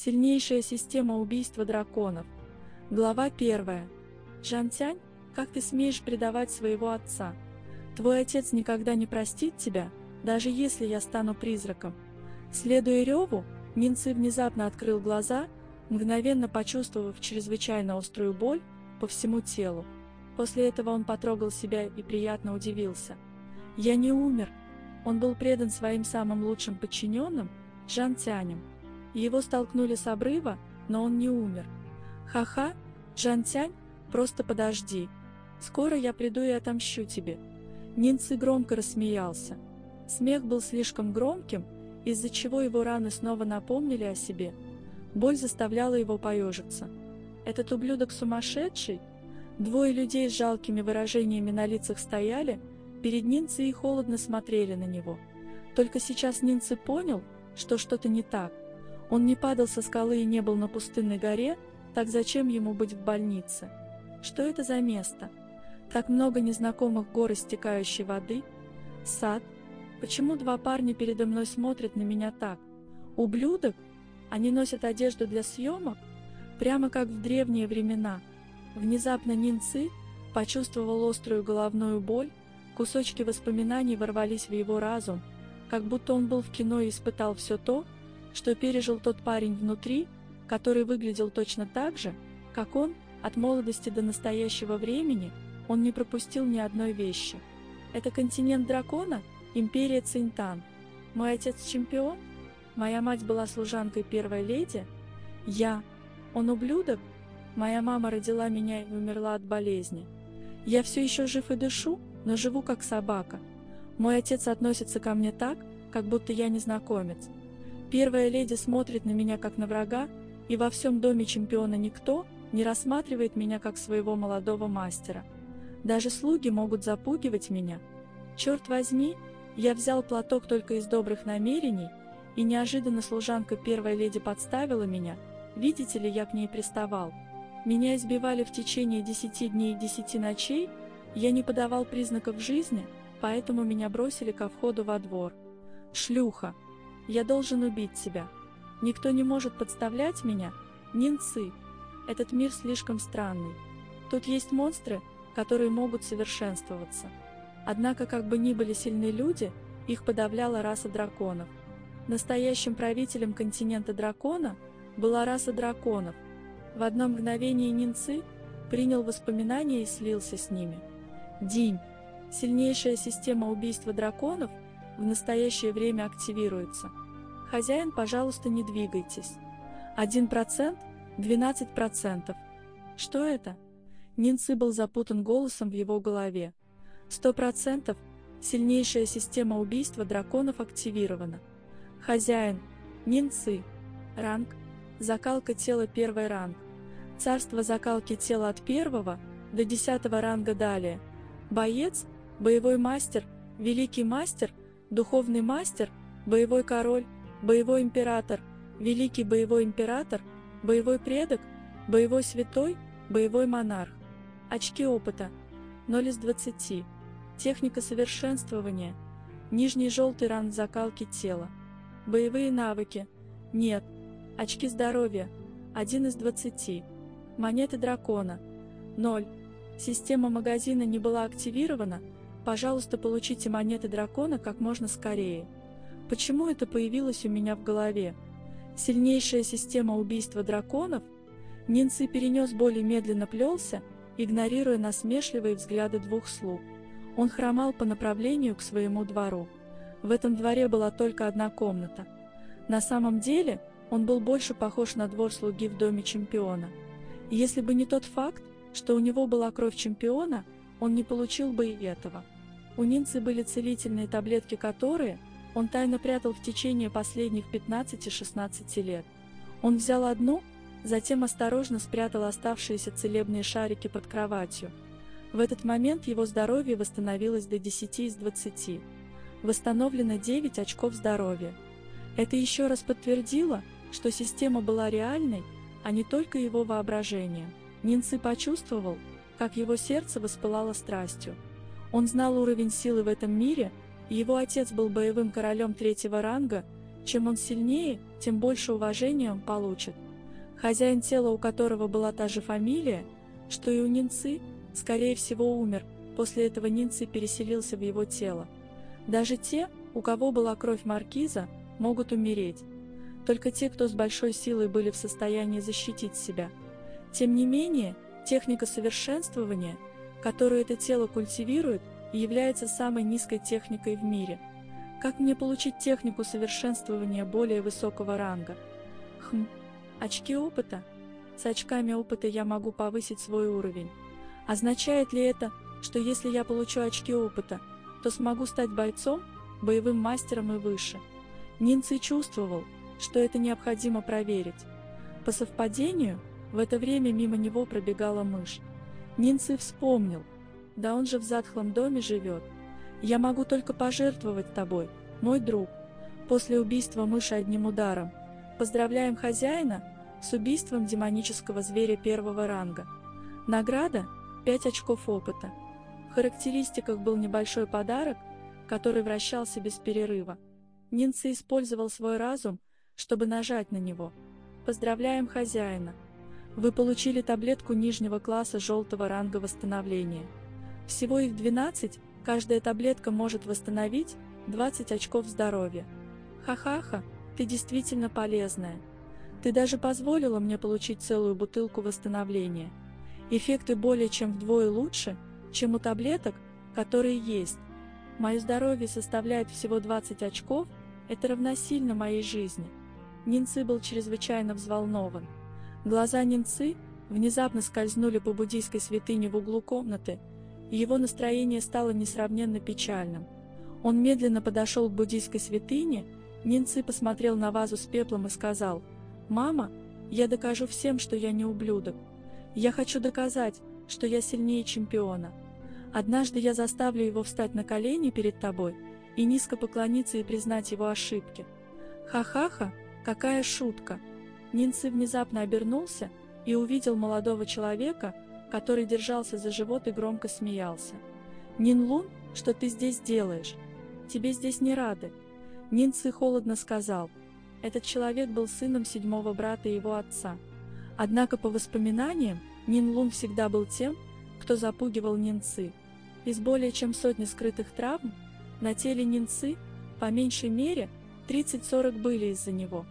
Сильнейшая система убийства драконов. Глава 1. Жантянь, как ты смеешь предавать своего отца? Твой отец никогда не простит тебя, даже если я стану призраком. Следуя реву, Нинцы внезапно открыл глаза, мгновенно почувствовав чрезвычайно острую боль по всему телу. После этого он потрогал себя и приятно удивился. «Я не умер». Он был предан своим самым лучшим подчиненным, Жан Тянем. Его столкнули с обрыва, но он не умер. Ха-ха, Жан-Тянь, просто подожди. Скоро я приду и отомщу тебе. Нинцы громко рассмеялся. Смех был слишком громким, из-за чего его раны снова напомнили о себе. Боль заставляла его поежиться. Этот ублюдок сумасшедший? Двое людей с жалкими выражениями на лицах стояли, перед Нинцы и холодно смотрели на него. Только сейчас Нинцы понял, что что-то не так. Он не падал со скалы и не был на пустынной горе, так зачем ему быть в больнице? Что это за место? Так много незнакомых гор и стекающей воды. Сад. Почему два парня передо мной смотрят на меня так? Ублюдок? Они носят одежду для съемок? Прямо как в древние времена. Внезапно Нинцы почувствовал острую головную боль, кусочки воспоминаний ворвались в его разум, как будто он был в кино и испытал все то, что пережил тот парень внутри, который выглядел точно так же, как он, от молодости до настоящего времени, он не пропустил ни одной вещи. Это континент дракона, империя Цинтан. Мой отец чемпион? Моя мать была служанкой первой леди? Я. Он ублюдок? Моя мама родила меня и умерла от болезни. Я все еще жив и дышу, но живу как собака. Мой отец относится ко мне так, как будто я незнакомец. Первая леди смотрит на меня как на врага, и во всем доме чемпиона никто не рассматривает меня как своего молодого мастера. Даже слуги могут запугивать меня. Черт возьми, я взял платок только из добрых намерений, и неожиданно служанка первой леди подставила меня. Видите ли, я к ней приставал. Меня избивали в течение десяти дней и десяти ночей, я не подавал признаков жизни, поэтому меня бросили ко входу во двор. Шлюха! Я должен убить тебя. Никто не может подставлять меня. Нинцы. Этот мир слишком странный. Тут есть монстры, которые могут совершенствоваться. Однако, как бы ни были сильны люди, их подавляла раса драконов. Настоящим правителем континента дракона была раса драконов. В одно мгновение Нинцы принял воспоминания и слился с ними. Динь. Сильнейшая система убийства драконов – в настоящее время активируется. Хозяин, пожалуйста, не двигайтесь. 1%, 12%. Что это? Нинцы был запутан голосом в его голове. 100%, сильнейшая система убийства драконов активирована. Хозяин, Нинцы, ранг, закалка тела первый ранг. Царство закалки тела от первого до десятого ранга далее. Боец, боевой мастер, великий мастер – духовный мастер, боевой король, боевой император, великий боевой император, боевой предок, боевой святой, боевой монарх. Очки опыта 0 из 20. Техника совершенствования. Нижний желтый ранг закалки тела. Боевые навыки. Нет. Очки здоровья 1 из 20. Монеты дракона 0. Система магазина не была активирована, Пожалуйста, получите монеты дракона как можно скорее. Почему это появилось у меня в голове? Сильнейшая система убийства драконов? Нинцы перенес боль и медленно плелся, игнорируя насмешливые взгляды двух слуг. Он хромал по направлению к своему двору. В этом дворе была только одна комната. На самом деле, он был больше похож на двор слуги в доме чемпиона. если бы не тот факт, что у него была кровь чемпиона, он не получил бы и этого. У Нинцы были целительные таблетки, которые он тайно прятал в течение последних 15-16 лет. Он взял одну, затем осторожно спрятал оставшиеся целебные шарики под кроватью. В этот момент его здоровье восстановилось до 10 из 20. Восстановлено 9 очков здоровья. Это еще раз подтвердило, что система была реальной, а не только его воображением. Нинцы почувствовал, как его сердце воспылало страстью. Он знал уровень силы в этом мире, его отец был боевым королем третьего ранга, Чем он сильнее, тем больше уважения он получит. Хозяин тела, у которого была та же фамилия, что и у Нинцы, скорее всего умер, после этого Нинцы переселился в его тело. Даже те, у кого была кровь маркиза, могут умереть. Только те, кто с большой силой были в состоянии защитить себя. Тем не менее, техника совершенствования, которую это тело культивирует, является самой низкой техникой в мире. Как мне получить технику совершенствования более высокого ранга? Хм, очки опыта? С очками опыта я могу повысить свой уровень. Означает ли это, что если я получу очки опыта, то смогу стать бойцом, боевым мастером и выше? Нинци чувствовал, что это необходимо проверить. По совпадению, в это время мимо него пробегала мышь. Нинци вспомнил, да он же в затхлом доме живет. Я могу только пожертвовать тобой, мой друг. После убийства мыши одним ударом. Поздравляем хозяина с убийством демонического зверя первого ранга. Награда – 5 очков опыта. В характеристиках был небольшой подарок, который вращался без перерыва. Нинци использовал свой разум, чтобы нажать на него. Поздравляем хозяина! Вы получили таблетку нижнего класса желтого ранга восстановления. Всего их 12, каждая таблетка может восстановить 20 очков здоровья. Ха-ха-ха, ты действительно полезная. Ты даже позволила мне получить целую бутылку восстановления. Эффекты более чем вдвое лучше, чем у таблеток, которые есть. Мое здоровье составляет всего 20 очков, это равносильно моей жизни. Нинцы был чрезвычайно взволнован. Глаза Нинцы внезапно скользнули по буддийской святыне в углу комнаты, и его настроение стало несравненно печальным. Он медленно подошел к буддийской святыне, Нинцы посмотрел на вазу с пеплом и сказал, «Мама, я докажу всем, что я не ублюдок. Я хочу доказать, что я сильнее чемпиона. Однажды я заставлю его встать на колени перед тобой и низко поклониться и признать его ошибки. Ха-ха-ха, какая шутка!» Нинцы внезапно обернулся и увидел молодого человека, который держался за живот и громко смеялся. «Нин Лун, что ты здесь делаешь? Тебе здесь не рады!» Нин Ци холодно сказал. Этот человек был сыном седьмого брата его отца. Однако по воспоминаниям, Нин Лун всегда был тем, кто запугивал Нин Ци. Из более чем сотни скрытых травм, на теле Нин Ци, по меньшей мере, 30-40 были из-за него.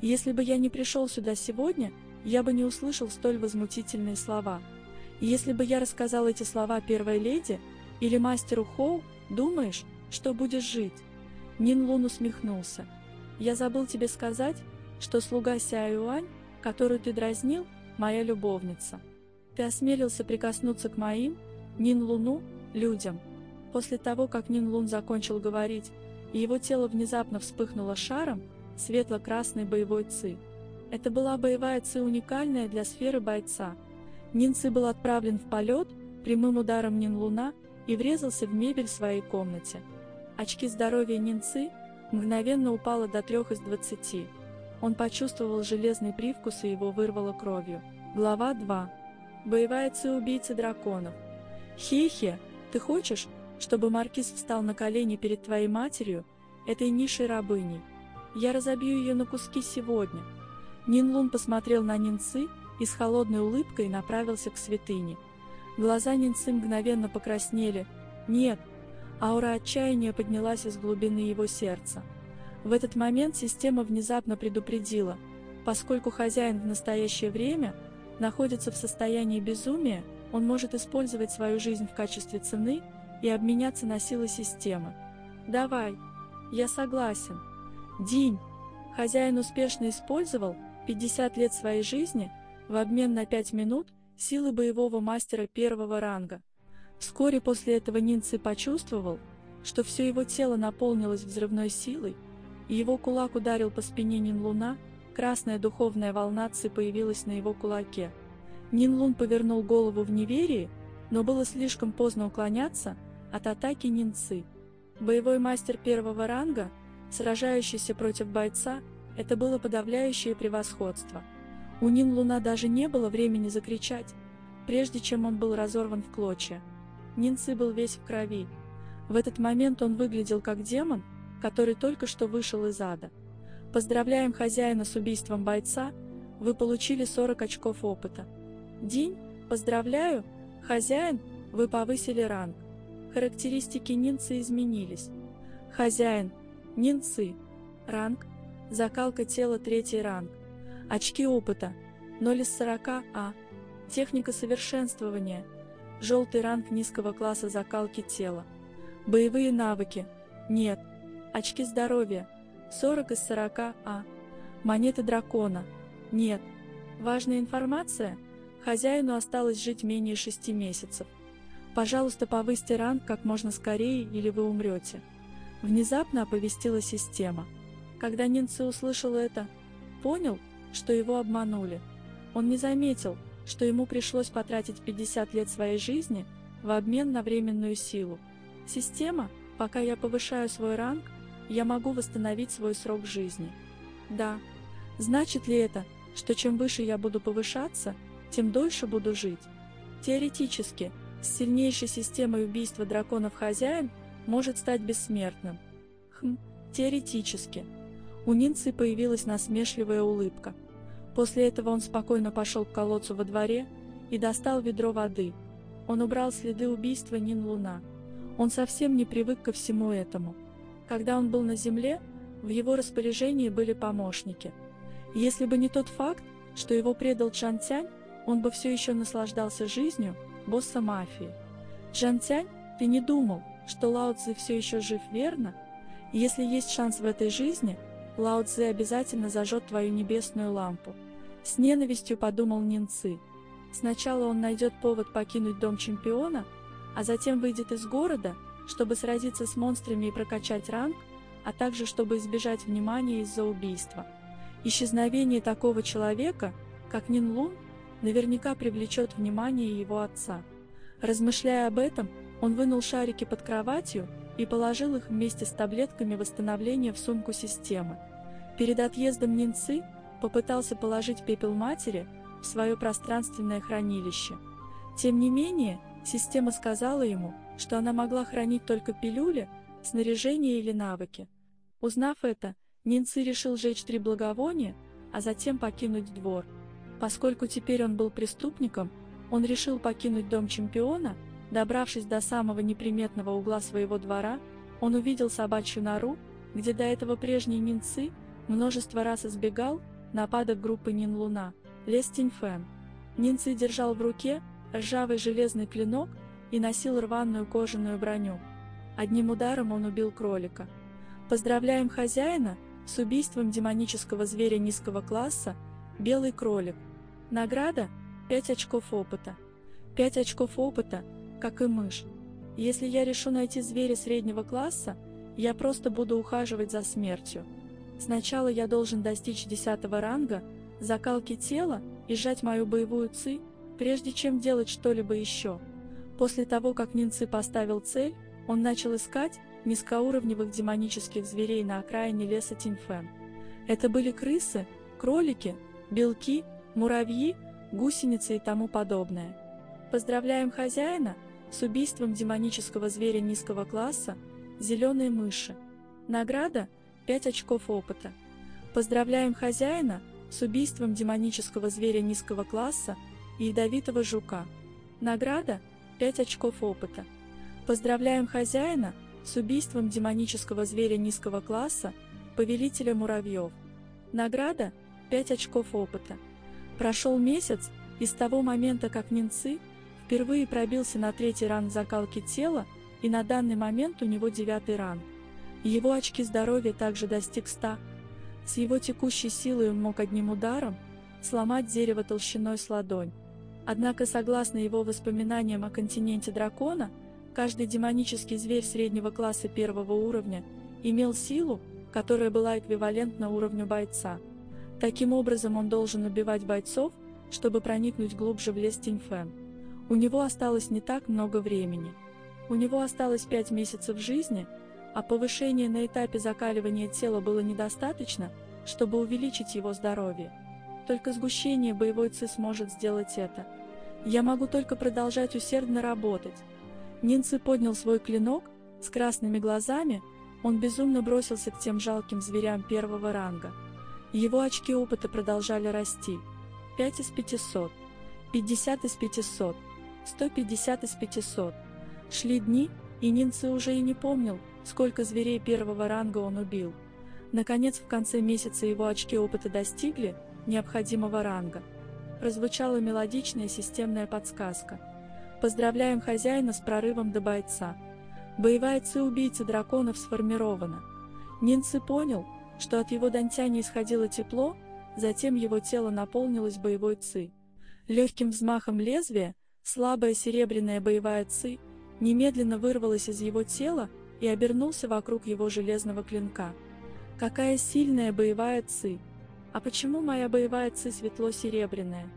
Если бы я не пришел сюда сегодня, я бы не услышал столь возмутительные слова – если бы я рассказал эти слова первой леди или мастеру Хоу, думаешь, что будешь жить?» Нин Лун усмехнулся. «Я забыл тебе сказать, что слуга Ся Юань, которую ты дразнил, моя любовница. Ты осмелился прикоснуться к моим, Нин Луну, людям». После того, как Нин Лун закончил говорить, и его тело внезапно вспыхнуло шаром, светло-красный боевой ци. Это была боевая ци уникальная для сферы бойца – Нинцы был отправлен в полет прямым ударом Нин-Луна и врезался в мебель в своей комнате. Очки здоровья Нинцы мгновенно упало до трех из двадцати. Он почувствовал железный привкус и его вырвало кровью. Глава 2. Боевая ци-убийца драконов. Хихе, ты хочешь, чтобы Маркиз встал на колени перед твоей матерью, этой низшей рабыней? Я разобью ее на куски сегодня. Нин Лун посмотрел на Нинцы и с холодной улыбкой направился к святыне. Глаза Нинцы мгновенно покраснели. Нет, аура отчаяния поднялась из глубины его сердца. В этот момент система внезапно предупредила, поскольку хозяин в настоящее время находится в состоянии безумия, он может использовать свою жизнь в качестве цены и обменяться на силы системы. «Давай, я согласен». День. Хозяин успешно использовал 50 лет своей жизни в обмен на 5 минут силы боевого мастера первого ранга. Вскоре после этого Нинци почувствовал, что все его тело наполнилось взрывной силой, и его кулак ударил по спине Нин-Луна, красная духовная волна Ци появилась на его кулаке. Нин-Лун повернул голову в неверии, но было слишком поздно уклоняться от атаки Нин-Ци. Боевой мастер первого ранга, сражающийся против бойца, это было подавляющее превосходство. У Нин Луна даже не было времени закричать, прежде чем он был разорван в клочья. Нинцы был весь в крови. В этот момент он выглядел как демон, который только что вышел из ада. Поздравляем хозяина с убийством бойца, вы получили 40 очков опыта. День, поздравляю, хозяин, вы повысили ранг. Характеристики Нинцы изменились. Хозяин, Нинцы, ранг, закалка тела третий ранг. Очки опыта, 0 из 40, а. Техника совершенствования, желтый ранг низкого класса закалки тела. Боевые навыки, нет. Очки здоровья, 40 из 40, а. Монеты дракона, нет. Важная информация, хозяину осталось жить менее 6 месяцев. Пожалуйста, повысьте ранг как можно скорее, или вы умрете. Внезапно оповестила система. Когда Нинце услышал это, понял, что его обманули. Он не заметил, что ему пришлось потратить 50 лет своей жизни в обмен на временную силу. Система, пока я повышаю свой ранг, я могу восстановить свой срок жизни. Да. Значит ли это, что чем выше я буду повышаться, тем дольше буду жить? Теоретически, с сильнейшей системой убийства драконов хозяин может стать бессмертным. Хм, теоретически. У Нинцы появилась насмешливая улыбка. После этого он спокойно пошел к колодцу во дворе и достал ведро воды. Он убрал следы убийства Нин Луна. Он совсем не привык ко всему этому. Когда он был на земле, в его распоряжении были помощники. Если бы не тот факт, что его предал Чан Тянь, он бы все еще наслаждался жизнью, босса мафии. Джан Тянь, ты не думал, что Лао Цзи все еще жив, верно? Если есть шанс в этой жизни, Лао Цзи обязательно зажжет твою небесную лампу. С ненавистью подумал Нинцы. Сначала он найдет повод покинуть дом чемпиона, а затем выйдет из города, чтобы сразиться с монстрами и прокачать ранг, а также чтобы избежать внимания из-за убийства. Исчезновение такого человека, как Нин Лун, наверняка привлечет внимание его отца. Размышляя об этом, он вынул шарики под кроватью и положил их вместе с таблетками восстановления в сумку системы. Перед отъездом Нинцы попытался положить пепел матери в свое пространственное хранилище. Тем не менее, система сказала ему, что она могла хранить только пилюли, снаряжение или навыки. Узнав это, Нинцы решил сжечь три благовония, а затем покинуть двор. Поскольку теперь он был преступником, он решил покинуть дом чемпиона, добравшись до самого неприметного угла своего двора, он увидел собачью нору, где до этого прежний Нинцы множество раз избегал нападок группы Нин Луна, Лес Тиньфэн. Нинцы держал в руке ржавый железный клинок и носил рваную кожаную броню. Одним ударом он убил кролика. Поздравляем хозяина с убийством демонического зверя низкого класса, белый кролик. Награда – 5 очков опыта. 5 очков опыта, как и мышь. Если я решу найти зверя среднего класса, я просто буду ухаживать за смертью. Сначала я должен достичь 10 ранга, закалки тела и сжать мою боевую ци, прежде чем делать что-либо еще. После того, как Нинцы поставил цель, он начал искать низкоуровневых демонических зверей на окраине леса Тинфэн. Это были крысы, кролики, белки, муравьи, гусеницы и тому подобное. Поздравляем хозяина с убийством демонического зверя низкого класса, зеленые мыши. Награда – 5 очков опыта. Поздравляем хозяина с убийством демонического зверя низкого класса и ядовитого жука. Награда – 5 очков опыта. Поздравляем хозяина с убийством демонического зверя низкого класса, повелителя муравьев. Награда – 5 очков опыта. Прошел месяц, и с того момента, как Нинцы впервые пробился на третий ранг закалки тела, и на данный момент у него девятый ранг. Его очки здоровья также достиг 100. С его текущей силой он мог одним ударом сломать дерево толщиной с ладонь. Однако, согласно его воспоминаниям о континенте дракона, каждый демонический зверь среднего класса первого уровня имел силу, которая была эквивалентна уровню бойца. Таким образом, он должен убивать бойцов, чтобы проникнуть глубже в лес Тиньфэн. У него осталось не так много времени. У него осталось пять месяцев жизни, а повышение на этапе закаливания тела было недостаточно, чтобы увеличить его здоровье. Только сгущение боевой ци сможет сделать это. Я могу только продолжать усердно работать. Нинцы поднял свой клинок с красными глазами, Он безумно бросился к тем жалким зверям первого ранга. Его очки опыта продолжали расти. 5 из 500, 50 из 500, 150 из 500. Шли дни, и Нинцы уже и не помнил, сколько зверей первого ранга он убил. Наконец, в конце месяца его очки опыта достигли необходимого ранга. Прозвучала мелодичная системная подсказка. Поздравляем хозяина с прорывом до бойца. Боевая ци убийцы драконов сформирована. Нинцы понял, что от его дантяни исходило тепло, затем его тело наполнилось боевой ци. Легким взмахом лезвия, слабая серебряная боевая ци немедленно вырвалась из его тела и обернулся вокруг его железного клинка. Какая сильная боевая ци! А почему моя боевая ци светло-серебряная?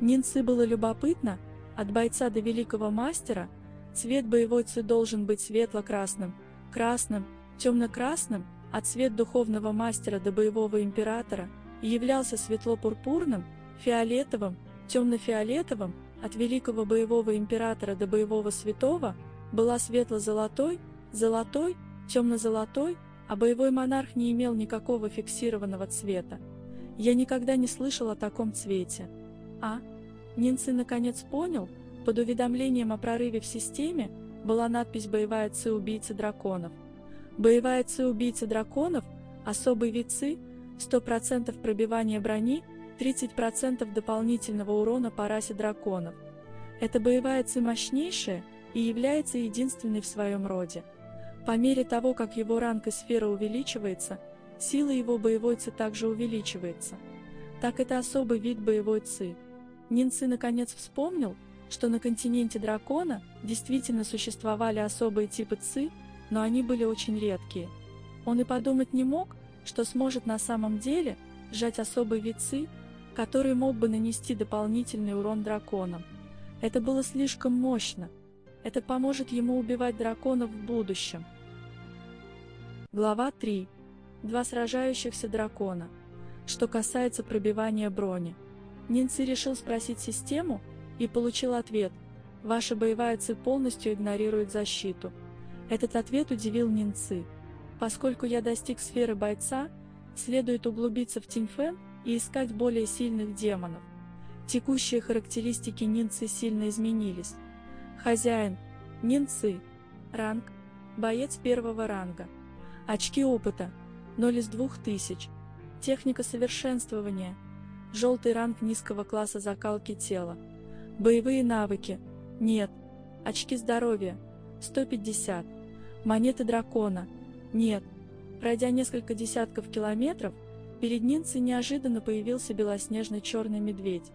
Нинцы было любопытно, от бойца до великого мастера, цвет боевой ци должен быть светло-красным, красным, темно-красным, а цвет духовного мастера до боевого императора являлся светло-пурпурным, фиолетовым, темно-фиолетовым, от великого боевого императора до боевого святого была светло-золотой, золотой, темно-золотой, а боевой монарх не имел никакого фиксированного цвета. Я никогда не слышал о таком цвете. А? Нинцы наконец понял, под уведомлением о прорыве в системе была надпись «Боевая ЦИ убийцы драконов». Боевая ЦИ убийцы драконов, особый вид ЦИ, 100% пробивания брони, 30% дополнительного урона по расе драконов. Эта боевая ЦИ мощнейшая и является единственной в своем роде. По мере того, как его ранг и сфера увеличивается, сила его боевой ци также увеличивается. Так это особый вид боевой ци. Нинцы наконец вспомнил, что на континенте дракона действительно существовали особые типы ци, но они были очень редкие. Он и подумать не мог, что сможет на самом деле сжать особый вид ци, который мог бы нанести дополнительный урон драконам. Это было слишком мощно. Это поможет ему убивать драконов в будущем. Глава 3. Два сражающихся дракона. Что касается пробивания брони. Нинци решил спросить систему и получил ответ. Ваша боевая ци полностью игнорирует защиту. Этот ответ удивил Нинци. Поскольку я достиг сферы бойца, следует углубиться в Тиньфэн и искать более сильных демонов. Текущие характеристики Нинцы сильно изменились. Хозяин. Нинцы. Ранг. Боец первого ранга. Очки опыта. 0 из 2000. Техника совершенствования. Желтый ранг низкого класса закалки тела. Боевые навыки. Нет. Очки здоровья. 150. Монеты дракона. Нет. Пройдя несколько десятков километров, перед Нинцей неожиданно появился белоснежный черный медведь.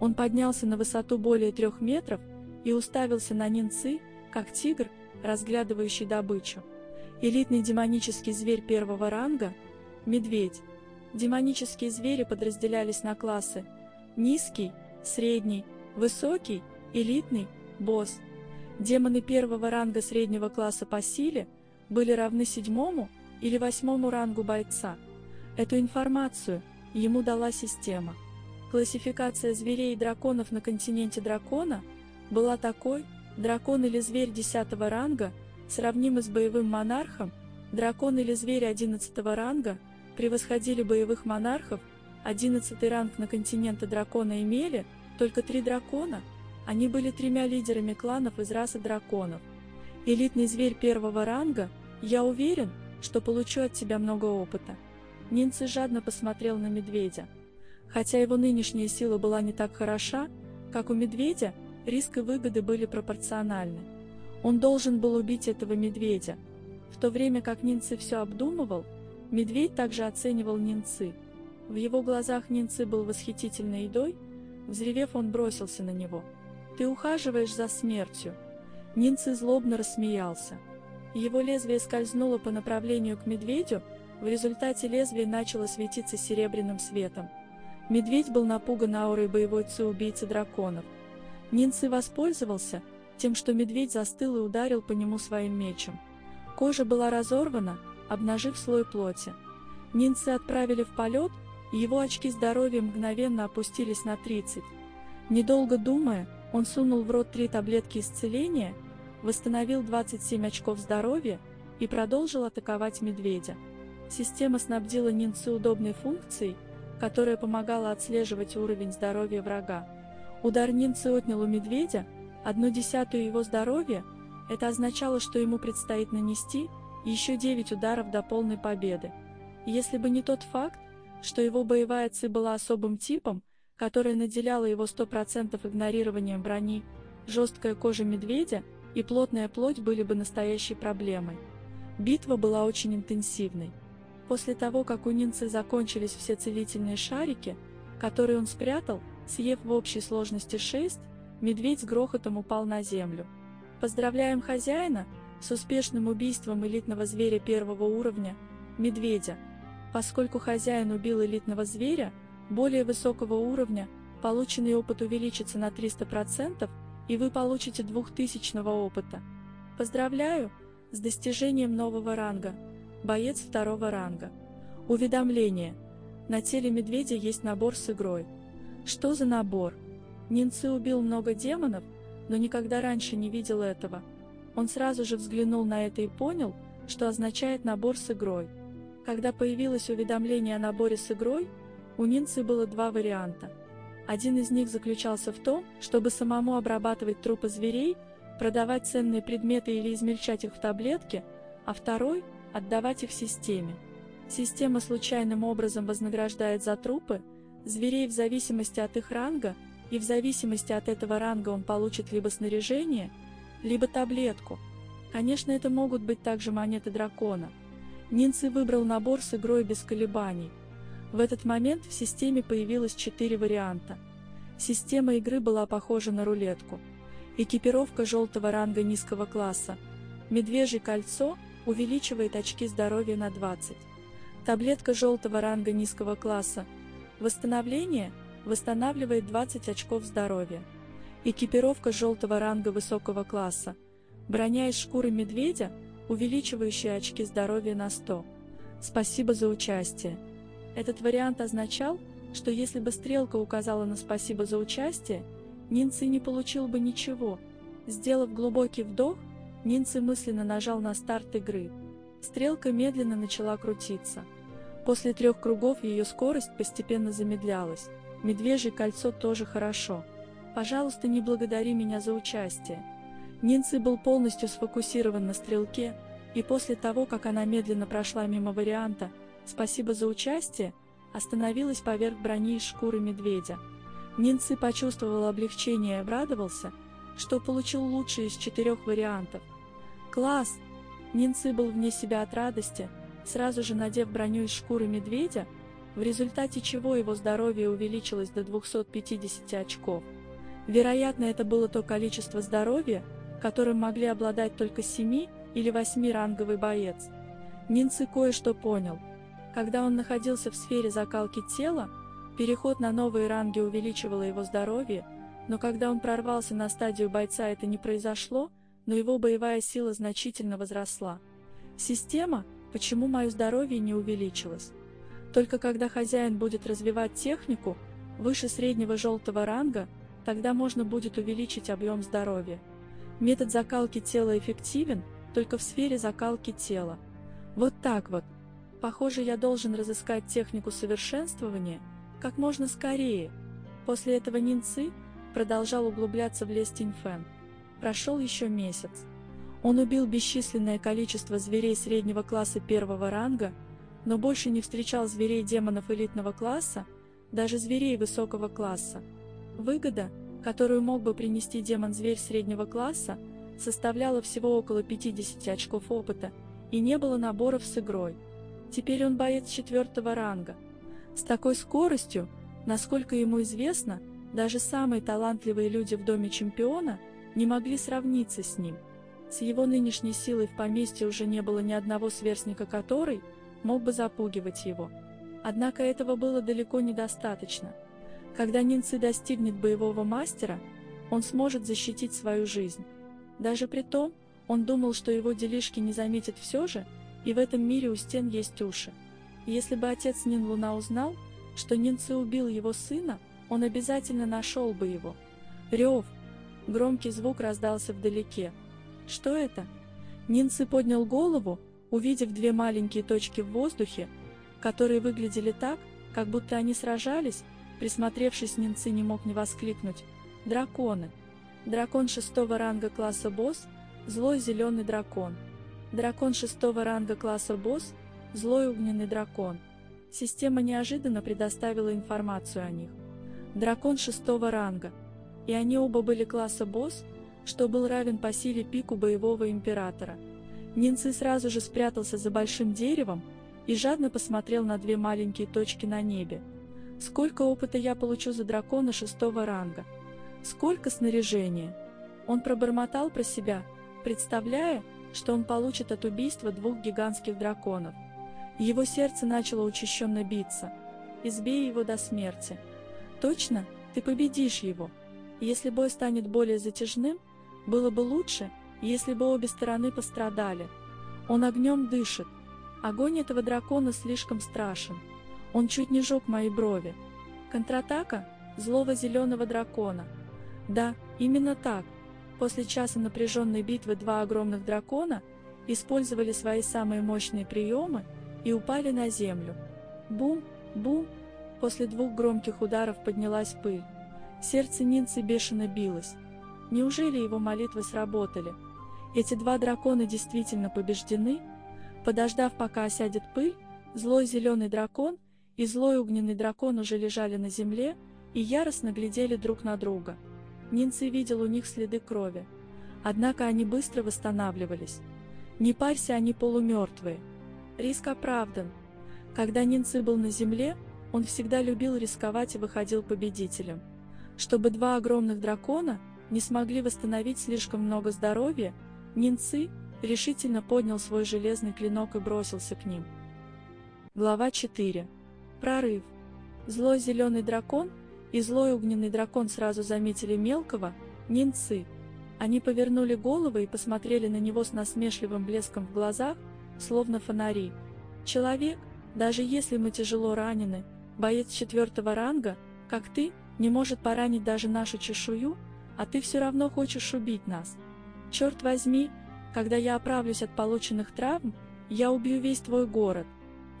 Он поднялся на высоту более трех метров и уставился на Нинцы, как тигр, разглядывающий добычу. Элитный демонический зверь первого ранга – медведь. Демонические звери подразделялись на классы – низкий, средний, высокий, элитный, босс. Демоны первого ранга среднего класса по силе были равны седьмому или восьмому рангу бойца. Эту информацию ему дала система. Классификация зверей и драконов на континенте дракона была такой, дракон или зверь десятого ранга – сравнимы с боевым монархом, дракон или зверь 11 ранга превосходили боевых монархов, 11 ранг на континенте дракона имели только три дракона, они были тремя лидерами кланов из расы драконов. Элитный зверь первого ранга, я уверен, что получу от тебя много опыта. Нинцы жадно посмотрел на медведя. Хотя его нынешняя сила была не так хороша, как у медведя, риск и выгоды были пропорциональны. Он должен был убить этого медведя. В то время как Нинцы все обдумывал, медведь также оценивал Нинцы. В его глазах Нинцы был восхитительной едой, взревев он бросился на него. «Ты ухаживаешь за смертью!» Нинцы злобно рассмеялся. Его лезвие скользнуло по направлению к медведю, в результате лезвие начало светиться серебряным светом. Медведь был напуган аурой боевой ци убийцы драконов. Нинцы воспользовался, тем, что медведь застыл и ударил по нему своим мечем. Кожа была разорвана, обнажив слой плоти. Нинцы отправили в полет, и его очки здоровья мгновенно опустились на 30. Недолго думая, он сунул в рот три таблетки исцеления, восстановил 27 очков здоровья и продолжил атаковать медведя. Система снабдила Нинцы удобной функцией, которая помогала отслеживать уровень здоровья врага. Удар Нинцы отнял у медведя одну десятую его здоровья, это означало, что ему предстоит нанести еще 9 ударов до полной победы. Если бы не тот факт, что его боевая ци была особым типом, которая наделяла его 100% игнорированием брони, жесткая кожа медведя и плотная плоть были бы настоящей проблемой. Битва была очень интенсивной. После того, как у Нинцы закончились все целительные шарики, которые он спрятал, съев в общей сложности 6, медведь с грохотом упал на землю. Поздравляем хозяина с успешным убийством элитного зверя первого уровня, медведя. Поскольку хозяин убил элитного зверя, более высокого уровня, полученный опыт увеличится на 300%, и вы получите 2000 опыта. Поздравляю с достижением нового ранга, боец второго ранга. Уведомление. На теле медведя есть набор с игрой. Что за набор? Нинцы убил много демонов, но никогда раньше не видел этого. Он сразу же взглянул на это и понял, что означает набор с игрой. Когда появилось уведомление о наборе с игрой, у Нинцы было два варианта. Один из них заключался в том, чтобы самому обрабатывать трупы зверей, продавать ценные предметы или измельчать их в таблетки, а второй – отдавать их системе. Система случайным образом вознаграждает за трупы зверей в зависимости от их ранга, и в зависимости от этого ранга он получит либо снаряжение, либо таблетку. Конечно, это могут быть также монеты дракона – Нинси выбрал набор с игрой без колебаний. В этот момент в системе появилось четыре варианта. Система игры была похожа на рулетку. Экипировка желтого ранга низкого класса. Медвежье кольцо увеличивает очки здоровья на 20. Таблетка желтого ранга низкого класса. Восстановление восстанавливает 20 очков здоровья. Экипировка желтого ранга высокого класса. Броня из шкуры медведя увеличивающие очки здоровья на 100. Спасибо за участие. Этот вариант означал, что если бы стрелка указала на «спасибо за участие», Нинци не получил бы ничего. Сделав глубокий вдох, Нинци мысленно нажал на старт игры. Стрелка медленно начала крутиться. После трех кругов ее скорость постепенно замедлялась. Медвежье кольцо тоже хорошо. Пожалуйста, не благодари меня за участие. Нинци был полностью сфокусирован на стрелке, и после того, как она медленно прошла мимо варианта «Спасибо за участие», остановилась поверх брони из шкуры медведя. Нинци почувствовал облегчение и обрадовался, что получил лучший из четырех вариантов. «Класс!» Нинци был вне себя от радости, сразу же надев броню из шкуры медведя, в результате чего его здоровье увеличилось до 250 очков. Вероятно, это было то количество здоровья, которым могли обладать только семи или восьмиранговый боец. Нинцы кое-что понял. Когда он находился в сфере закалки тела, переход на новые ранги увеличивало его здоровье, но когда он прорвался на стадию бойца это не произошло, но его боевая сила значительно возросла. Система, почему мое здоровье не увеличилось? Только когда хозяин будет развивать технику, выше среднего желтого ранга, тогда можно будет увеличить объем здоровья. Метод закалки тела эффективен только в сфере закалки тела. Вот так вот. Похоже, я должен разыскать технику совершенствования как можно скорее. После этого Нинцы продолжал углубляться в лес Тиньфэн. Прошел еще месяц. Он убил бесчисленное количество зверей среднего класса первого ранга, но больше не встречал зверей демонов элитного класса, даже зверей высокого класса. Выгода – которую мог бы принести демон-зверь среднего класса, составляла всего около 50 очков опыта, и не было наборов с игрой. Теперь он боец четвертого ранга. С такой скоростью, насколько ему известно, даже самые талантливые люди в доме чемпиона не могли сравниться с ним. С его нынешней силой в поместье уже не было ни одного сверстника, который мог бы запугивать его. Однако этого было далеко недостаточно – когда Нинцы достигнет боевого мастера, он сможет защитить свою жизнь. Даже при том, он думал, что его делишки не заметят все же, и в этом мире у стен есть уши. если бы отец Нин Луна узнал, что Нинцы убил его сына, он обязательно нашел бы его. Рев! Громкий звук раздался вдалеке. Что это? Нинцы поднял голову, Увидев две маленькие точки в воздухе, которые выглядели так, как будто они сражались, присмотревшись, Нинцы не мог не воскликнуть «Драконы!». Дракон шестого ранга класса босс, злой зеленый дракон. Дракон шестого ранга класса босс, злой огненный дракон. Система неожиданно предоставила информацию о них. Дракон шестого ранга. И они оба были класса босс, что был равен по силе пику боевого императора. Нинцы сразу же спрятался за большим деревом и жадно посмотрел на две маленькие точки на небе. Сколько опыта я получу за дракона шестого ранга? Сколько снаряжения? Он пробормотал про себя, представляя, что он получит от убийства двух гигантских драконов. Его сердце начало учащенно биться. Избей его до смерти. Точно, ты победишь его. Если бой станет более затяжным, было бы лучше, если бы обе стороны пострадали. Он огнем дышит. Огонь этого дракона слишком страшен. Он чуть не жег мои брови. Контратака злого зеленого дракона – да, именно так. После часа напряженной битвы два огромных дракона использовали свои самые мощные приемы и упали на землю. Бум, бум. После двух громких ударов поднялась пыль. Сердце Нинцы бешено билось. Неужели его молитвы сработали? Эти два дракона действительно побеждены? Подождав, пока осядет пыль, злой зеленый дракон и злой огненный дракон уже лежали на земле и яростно глядели друг на друга. Нинци видел у них следы крови. Однако они быстро восстанавливались. Не парься, они полумертвые. Риск оправдан. Когда Нинци был на земле, он всегда любил рисковать и выходил победителем. Чтобы два огромных дракона не смогли восстановить слишком много здоровья, Нинци решительно поднял свой железный клинок и бросился к ним. Глава 4. Прорыв. Злой зеленый дракон и злой огненный дракон сразу заметили мелкого, нинцы. Они повернули головы и посмотрели на него с насмешливым блеском в глазах, словно фонари. Человек, даже если мы тяжело ранены, боец четвертого ранга, как ты, не может поранить даже нашу чешую, а ты все равно хочешь убить нас. Черт возьми, когда я оправлюсь от полученных травм, я убью весь твой город.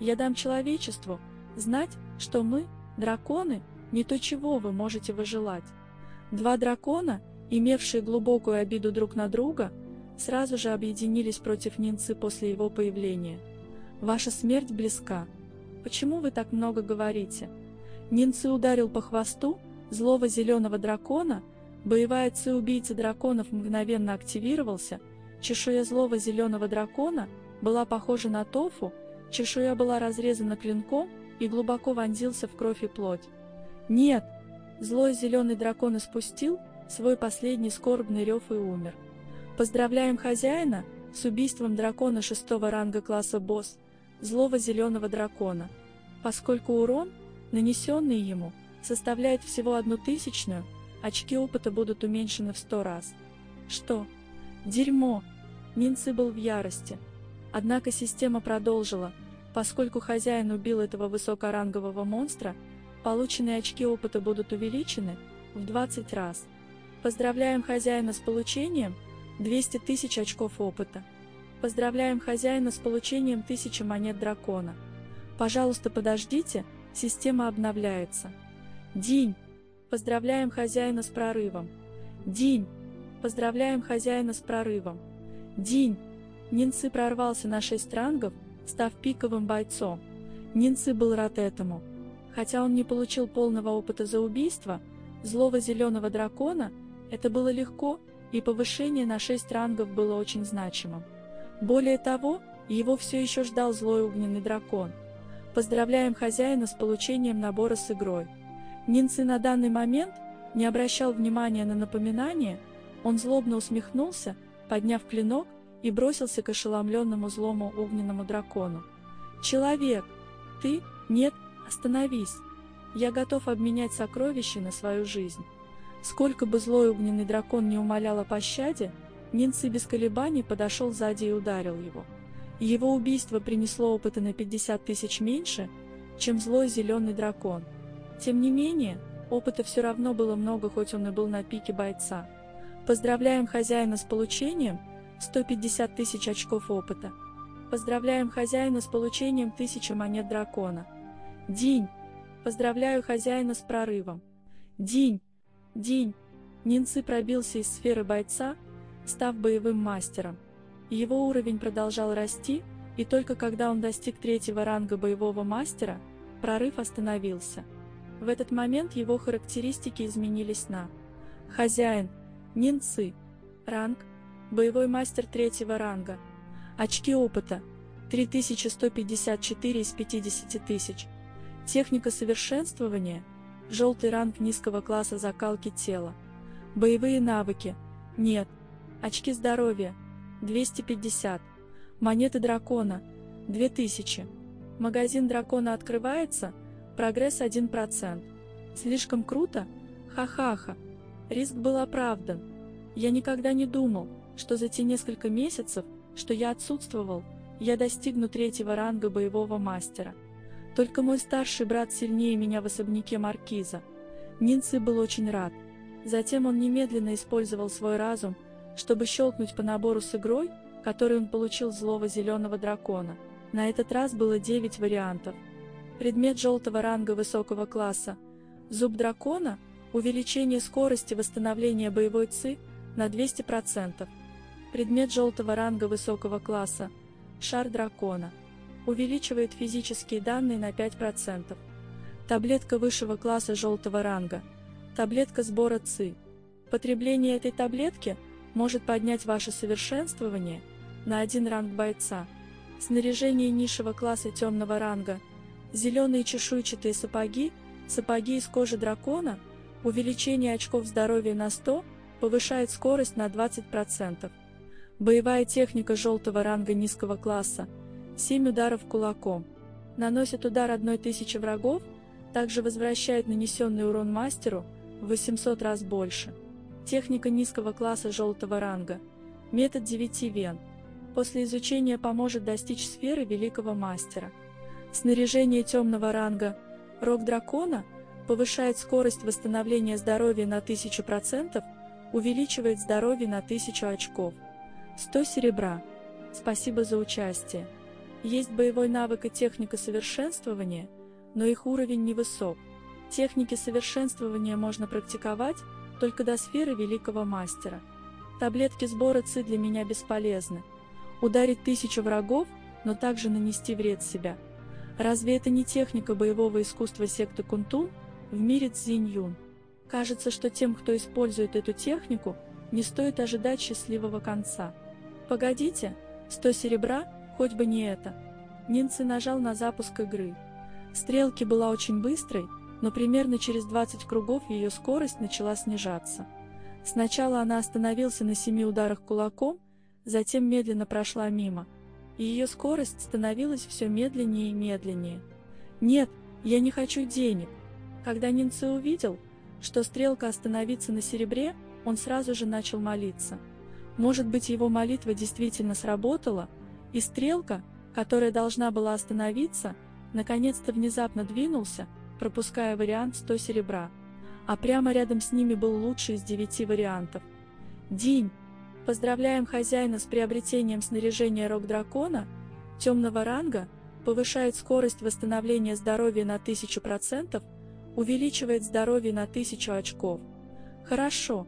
Я дам человечеству знать, что мы, драконы, не то чего вы можете выжелать. Два дракона, имевшие глубокую обиду друг на друга, сразу же объединились против Нинцы после его появления. Ваша смерть близка. Почему вы так много говорите? Нинцы ударил по хвосту злого зеленого дракона, боевая ци убийцы драконов мгновенно активировался, чешуя злого зеленого дракона была похожа на тофу, чешуя была разрезана клинком и глубоко вонзился в кровь и плоть. Нет! Злой зеленый дракон испустил свой последний скорбный рев и умер. Поздравляем хозяина с убийством дракона шестого ранга класса босс, злого зеленого дракона, поскольку урон, нанесенный ему, составляет всего одну тысячную, очки опыта будут уменьшены в сто раз. Что? Дерьмо! Нинцы был в ярости. Однако система продолжила, поскольку хозяин убил этого высокорангового монстра, Полученные очки опыта будут увеличены в 20 раз. Поздравляем хозяина с получением 200 тысяч очков опыта. Поздравляем хозяина с получением 1000 монет дракона. Пожалуйста, подождите, система обновляется. День. Поздравляем хозяина с прорывом. День. Поздравляем хозяина с прорывом. День. Нинцы прорвался на 6 рангов, став пиковым бойцом. Нинцы был рад этому. Хотя он не получил полного опыта за убийство злого зеленого дракона, это было легко, и повышение на 6 рангов было очень значимым. Более того, его все еще ждал злой огненный дракон. Поздравляем хозяина с получением набора с игрой. Нинцы на данный момент не обращал внимания на напоминание, он злобно усмехнулся, подняв клинок и бросился к ошеломленному злому огненному дракону. «Человек! Ты? Нет, Остановись. Я готов обменять сокровища на свою жизнь. Сколько бы злой огненный дракон не умолял о пощаде, Нинцы без колебаний подошел сзади и ударил его. Его убийство принесло опыта на 50 тысяч меньше, чем злой зеленый дракон. Тем не менее, опыта все равно было много, хоть он и был на пике бойца. Поздравляем хозяина с получением 150 тысяч очков опыта. Поздравляем хозяина с получением тысячи монет дракона. День. Поздравляю хозяина с прорывом. День. День. Нинцы пробился из сферы бойца, став боевым мастером. Его уровень продолжал расти, и только когда он достиг третьего ранга боевого мастера, прорыв остановился. В этот момент его характеристики изменились на Хозяин, Нинцы, ранг, боевой мастер третьего ранга, очки опыта, 3154 из 50 тысяч, техника совершенствования, желтый ранг низкого класса закалки тела, боевые навыки, нет, очки здоровья, 250, монеты дракона, 2000, магазин дракона открывается, прогресс 1%, слишком круто, ха-ха-ха, риск был оправдан, я никогда не думал, что за те несколько месяцев, что я отсутствовал, я достигну третьего ранга боевого мастера. Только мой старший брат сильнее меня в особняке Маркиза. Нинци был очень рад. Затем он немедленно использовал свой разум, чтобы щелкнуть по набору с игрой, который он получил злого зеленого дракона. На этот раз было 9 вариантов. Предмет желтого ранга высокого класса. Зуб дракона, увеличение скорости восстановления боевой ЦИ на 200%. Предмет желтого ранга высокого класса. Шар дракона. Увеличивает физические данные на 5%. Таблетка высшего класса желтого ранга. Таблетка сбора ЦИ. Потребление этой таблетки может поднять ваше совершенствование на один ранг бойца. Снаряжение низшего класса темного ранга. Зеленые чешуйчатые сапоги, сапоги из кожи дракона, увеличение очков здоровья на 100, повышает скорость на 20%. Боевая техника желтого ранга низкого класса. 7 ударов кулаком. Наносит удар одной тысячи врагов, также возвращает нанесенный урон мастеру в 800 раз больше. Техника низкого класса желтого ранга. Метод 9 вен. После изучения поможет достичь сферы великого мастера. Снаряжение темного ранга. Рог дракона повышает скорость восстановления здоровья на 1000%, увеличивает здоровье на 1000 очков. 100 серебра. Спасибо за участие. Есть боевой навык и техника совершенствования, но их уровень невысок. Техники совершенствования можно практиковать только до сферы великого мастера. Таблетки сбора ЦИ для меня бесполезны. Ударить тысячу врагов, но также нанести вред себя. Разве это не техника боевого искусства секты Кунтун в мире Цзиньюн? Кажется, что тем, кто использует эту технику, не стоит ожидать счастливого конца. Погодите, 100 серебра, хоть бы не это. Нинцы нажал на запуск игры. Стрелки была очень быстрой, но примерно через 20 кругов ее скорость начала снижаться. Сначала она остановился на семи ударах кулаком, затем медленно прошла мимо. И ее скорость становилась все медленнее и медленнее. Нет, я не хочу денег. Когда Нинцы увидел, что стрелка остановится на серебре, он сразу же начал молиться. Может быть, его молитва действительно сработала, и стрелка, которая должна была остановиться, наконец-то внезапно двинулся, пропуская вариант 100 серебра. А прямо рядом с ними был лучший из девяти вариантов. День. Поздравляем хозяина с приобретением снаряжения Рок-Дракона, темного ранга, повышает скорость восстановления здоровья на 1000%, увеличивает здоровье на 1000 очков. Хорошо.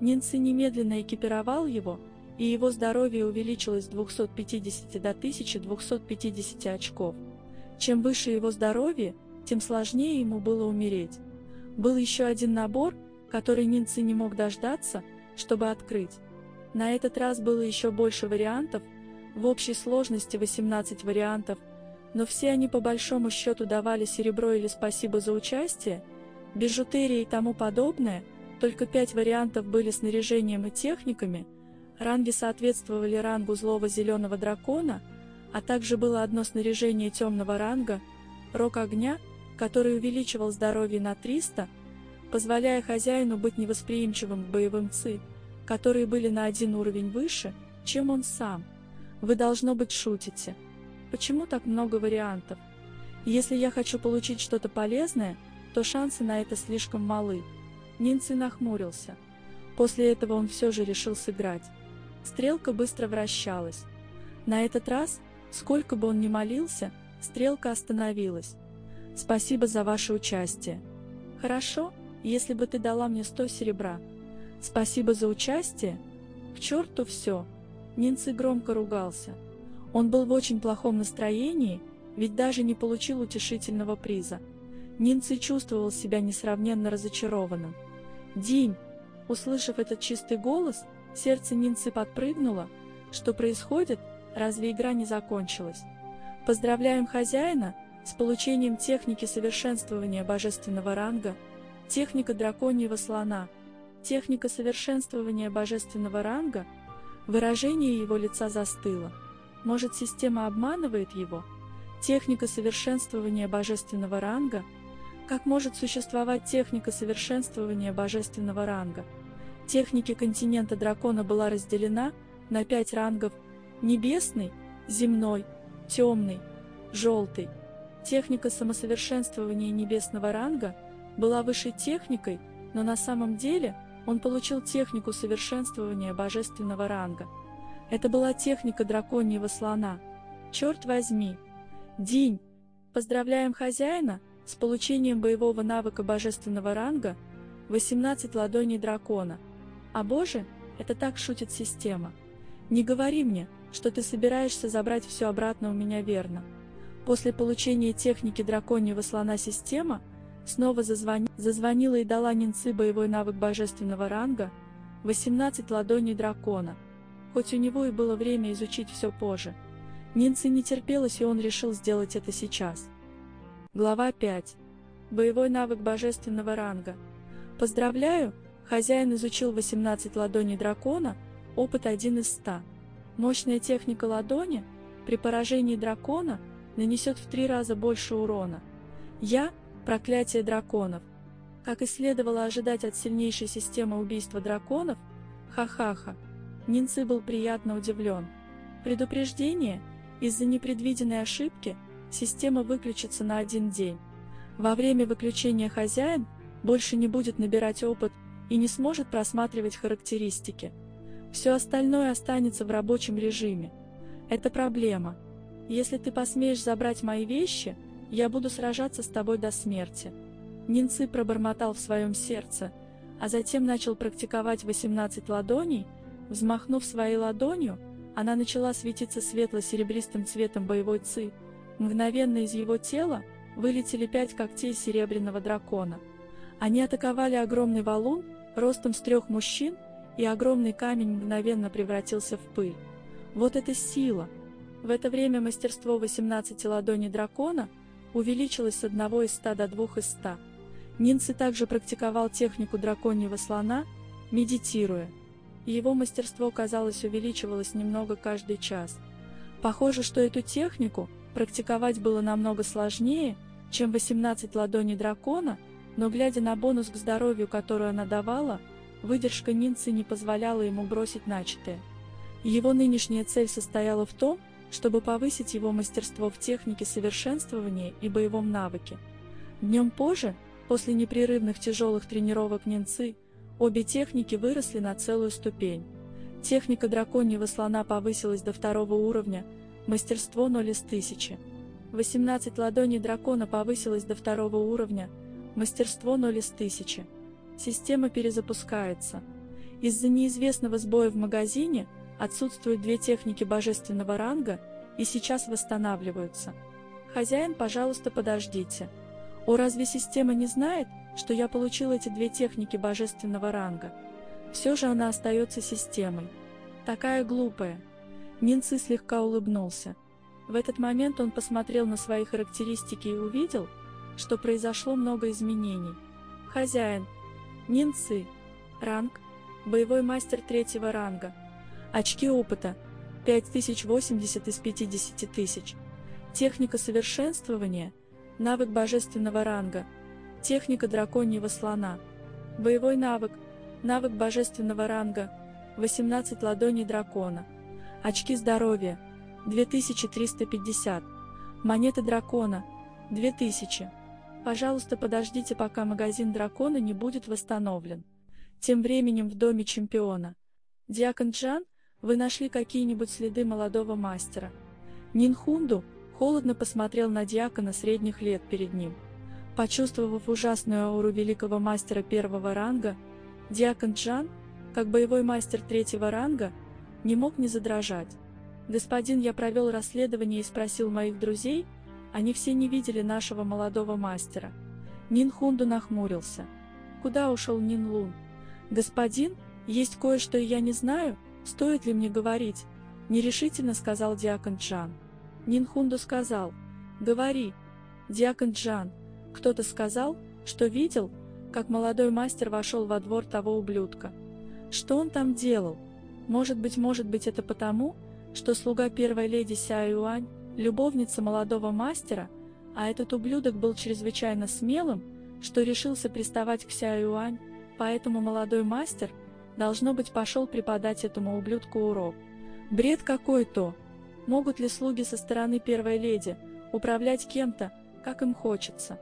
Нинцы немедленно экипировал его, и его здоровье увеличилось с 250 до 1250 очков. Чем выше его здоровье, тем сложнее ему было умереть. Был еще один набор, который Нинцы не мог дождаться, чтобы открыть. На этот раз было еще больше вариантов, в общей сложности 18 вариантов, но все они по большому счету давали серебро или спасибо за участие, бижутерия и тому подобное – только пять вариантов были снаряжением и техниками, ранги соответствовали рангу злого зеленого дракона, а также было одно снаряжение темного ранга, рог огня, который увеличивал здоровье на 300, позволяя хозяину быть невосприимчивым к боевым ци, которые были на один уровень выше, чем он сам. Вы должно быть шутите. Почему так много вариантов? Если я хочу получить что-то полезное, то шансы на это слишком малы. Нинци нахмурился. После этого он все же решил сыграть. Стрелка быстро вращалась. На этот раз Сколько бы он ни молился, стрелка остановилась. Спасибо за ваше участие. Хорошо, если бы ты дала мне сто серебра. Спасибо за участие. К черту все. Нинцы громко ругался. Он был в очень плохом настроении, ведь даже не получил утешительного приза. Нинцы чувствовал себя несравненно разочарованным. «Динь!» Услышав этот чистый голос, сердце Нинцы подпрыгнуло. Что происходит? Разве игра не закончилась? Поздравляем хозяина с получением техники совершенствования божественного ранга, техника драконьего слона, техника совершенствования божественного ранга, выражение его лица застыло. Может, система обманывает его? Техника совершенствования божественного ранга? Как может существовать техника совершенствования божественного ранга? Техника континента дракона была разделена на пять рангов – небесный, земной, темный, желтый. Техника самосовершенствования небесного ранга была высшей техникой, но на самом деле он получил технику совершенствования божественного ранга. Это была техника драконьего слона. Черт возьми! День! Поздравляем хозяина с получением боевого навыка божественного ранга 18 ладоней дракона. А боже, это так шутит система. Не говори мне, что ты собираешься забрать все обратно у меня верно. После получения техники драконьего слона система снова зазвони... зазвонила и дала Нинцы боевой навык божественного ранга 18 ладоней дракона. Хоть у него и было время изучить все позже. Нинцы не терпелось, и он решил сделать это сейчас. Глава 5. Боевой навык божественного ранга. Поздравляю, хозяин изучил 18 ладоней дракона, опыт 1 из 100. Мощная техника ладони при поражении дракона нанесет в три раза больше урона. Я – проклятие драконов. Как и следовало ожидать от сильнейшей системы убийства драконов, ха-ха-ха, Нинцы был приятно удивлен. Предупреждение – из-за непредвиденной ошибки система выключится на один день. Во время выключения хозяин больше не будет набирать опыт и не сможет просматривать характеристики. Все остальное останется в рабочем режиме. Это проблема. Если ты посмеешь забрать мои вещи, я буду сражаться с тобой до смерти. Нинцы пробормотал в своем сердце, а затем начал практиковать 18 ладоней, взмахнув своей ладонью, она начала светиться светло-серебристым цветом боевой ци. Мгновенно из его тела вылетели пять когтей серебряного дракона. Они атаковали огромный валун, ростом с трех мужчин, и огромный камень мгновенно превратился в пыль. Вот это сила! В это время мастерство 18 ладоней дракона увеличилось с одного из ста до двух из ста. Нинцы также практиковал технику драконьего слона, медитируя. Его мастерство, казалось, увеличивалось немного каждый час. Похоже, что эту технику практиковать было намного сложнее, чем 18 ладоней дракона, но глядя на бонус к здоровью, который она давала, Выдержка Нинцы не позволяла ему бросить начатое. Его нынешняя цель состояла в том, чтобы повысить его мастерство в технике совершенствования и боевом навыке. Днем позже, после непрерывных тяжелых тренировок Нинцы, обе техники выросли на целую ступень. Техника драконьего слона повысилась до второго уровня, мастерство 0 из 1000. 18 ладоней дракона повысилось до второго уровня, мастерство 0 из 1000. Система перезапускается. Из-за неизвестного сбоя в магазине отсутствуют две техники божественного ранга и сейчас восстанавливаются. Хозяин, пожалуйста, подождите. О, разве система не знает, что я получил эти две техники божественного ранга? Все же она остается системой. Такая глупая. Нинцы слегка улыбнулся. В этот момент он посмотрел на свои характеристики и увидел, что произошло много изменений. Хозяин, Нинцы. Ранг. Боевой мастер третьего ранга. Очки опыта. 5080 из 50 тысяч. Техника совершенствования. Навык божественного ранга. Техника драконьего слона. Боевой навык. Навык божественного ранга. 18 ладоней дракона. Очки здоровья. 2350. Монеты дракона. 2000. Пожалуйста, подождите, пока магазин дракона не будет восстановлен. Тем временем в доме чемпиона. Диакон Джан, вы нашли какие-нибудь следы молодого мастера? Нинхунду холодно посмотрел на диакона средних лет перед ним. Почувствовав ужасную ауру великого мастера первого ранга, диакон Джан, как боевой мастер третьего ранга, не мог не задрожать. «Господин, я провел расследование и спросил моих друзей, они все не видели нашего молодого мастера». Нин Хунду нахмурился. «Куда ушел Нин Лун?» «Господин, есть кое-что я не знаю, стоит ли мне говорить», — нерешительно сказал диакон Джан. Нин Хунду сказал, «Говори». Диакон Джан, кто-то сказал, что видел, как молодой мастер вошел во двор того ублюдка. Что он там делал? Может быть, может быть это потому, что слуга первой леди Ся Юань, любовница молодого мастера, а этот ублюдок был чрезвычайно смелым, что решился приставать к Ся Юань, поэтому молодой мастер, должно быть, пошел преподать этому ублюдку урок. Бред какой-то! Могут ли слуги со стороны первой леди управлять кем-то, как им хочется?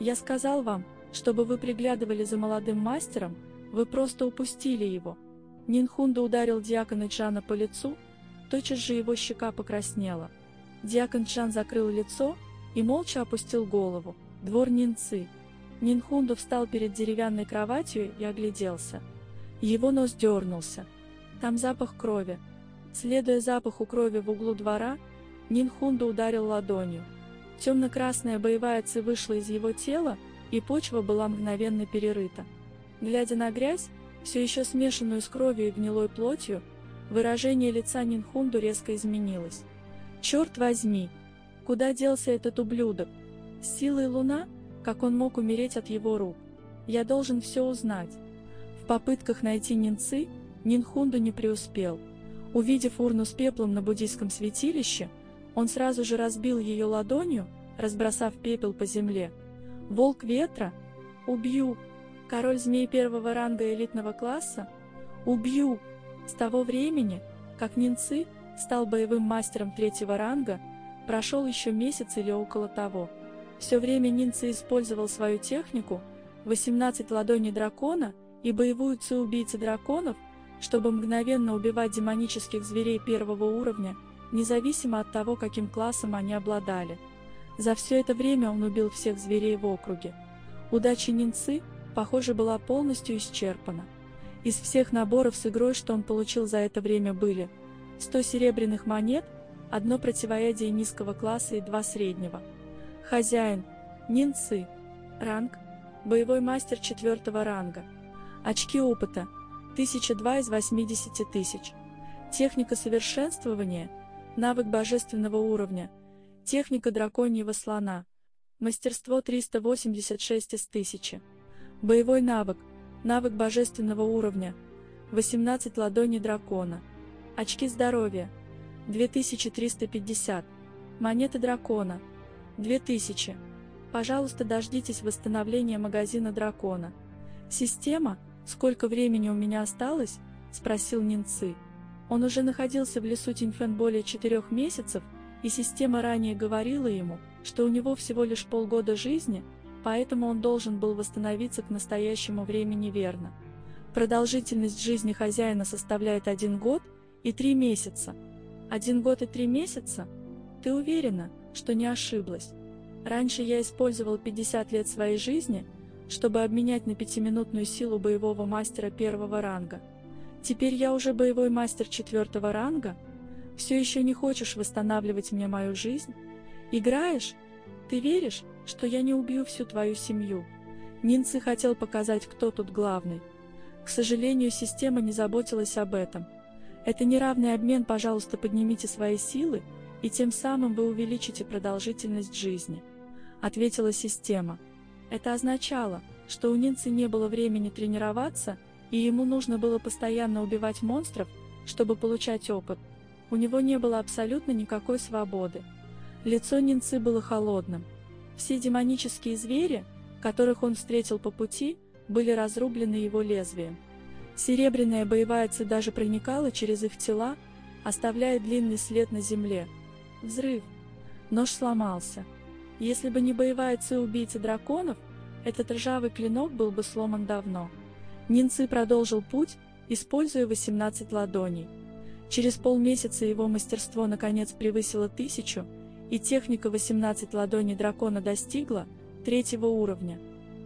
Я сказал вам, чтобы вы приглядывали за молодым мастером, вы просто упустили его. Нинхунда ударил диакона Джана по лицу, тотчас же его щека покраснела. Диакон Джан закрыл лицо и молча опустил голову. Двор Нинцы. Нинхунду встал перед деревянной кроватью и огляделся. Его нос дернулся. Там запах крови. Следуя запаху крови в углу двора, Нинхунду ударил ладонью. Темно-красная боевая ци вышла из его тела, и почва была мгновенно перерыта. Глядя на грязь, все еще смешанную с кровью и гнилой плотью, выражение лица Нинхунду резко изменилось. «Черт возьми! Куда делся этот ублюдок? С силой луна? Как он мог умереть от его рук? Я должен все узнать». В попытках найти Нинцы, Нинхунду не преуспел. Увидев урну с пеплом на буддийском святилище, он сразу же разбил ее ладонью, разбросав пепел по земле. Волк ветра? Убью! Король змей первого ранга элитного класса? Убью! С того времени, как Нинцы стал боевым мастером третьего ранга, прошел еще месяц или около того. Все время Нинцы использовал свою технику, 18 ладоней дракона и боевую ци убийцы драконов, чтобы мгновенно убивать демонических зверей первого уровня – независимо от того, каким классом они обладали. За все это время он убил всех зверей в округе. Удача Нинцы, похоже, была полностью исчерпана. Из всех наборов с игрой, что он получил за это время, были 100 серебряных монет, одно противоядие низкого класса и два среднего. Хозяин, Нинцы, ранг, боевой мастер четвертого ранга. Очки опыта, 1002 из 80 тысяч. Техника совершенствования – Навык божественного уровня. Техника драконьего слона. Мастерство 386 из 1000. Боевой навык. Навык божественного уровня. 18 ладоней дракона. Очки здоровья. 2350. Монеты дракона. 2000. Пожалуйста, дождитесь восстановления магазина дракона. Система, сколько времени у меня осталось? Спросил Нинцы. Он уже находился в лесу Тиньфэн более четырех месяцев, и система ранее говорила ему, что у него всего лишь полгода жизни, поэтому он должен был восстановиться к настоящему времени верно. Продолжительность жизни хозяина составляет один год и три месяца. Один год и три месяца? Ты уверена, что не ошиблась? Раньше я использовал 50 лет своей жизни, чтобы обменять на пятиминутную силу боевого мастера первого ранга. Теперь я уже боевой мастер четвертого ранга? Все еще не хочешь восстанавливать мне мою жизнь? Играешь? Ты веришь, что я не убью всю твою семью? Нинцы хотел показать, кто тут главный. К сожалению, система не заботилась об этом. Это неравный обмен, пожалуйста, поднимите свои силы, и тем самым вы увеличите продолжительность жизни. Ответила система. Это означало, что у Нинцы не было времени тренироваться, и ему нужно было постоянно убивать монстров, чтобы получать опыт. У него не было абсолютно никакой свободы. Лицо Нинцы было холодным. Все демонические звери, которых он встретил по пути, были разрублены его лезвием. Серебряная боевая даже проникала через их тела, оставляя длинный след на земле. Взрыв. Нож сломался. Если бы не боевая ци убийцы драконов, этот ржавый клинок был бы сломан давно. Нинцы продолжил путь, используя 18 ладоней. Через полмесяца его мастерство наконец превысило тысячу, и техника 18 ладоней дракона достигла третьего уровня.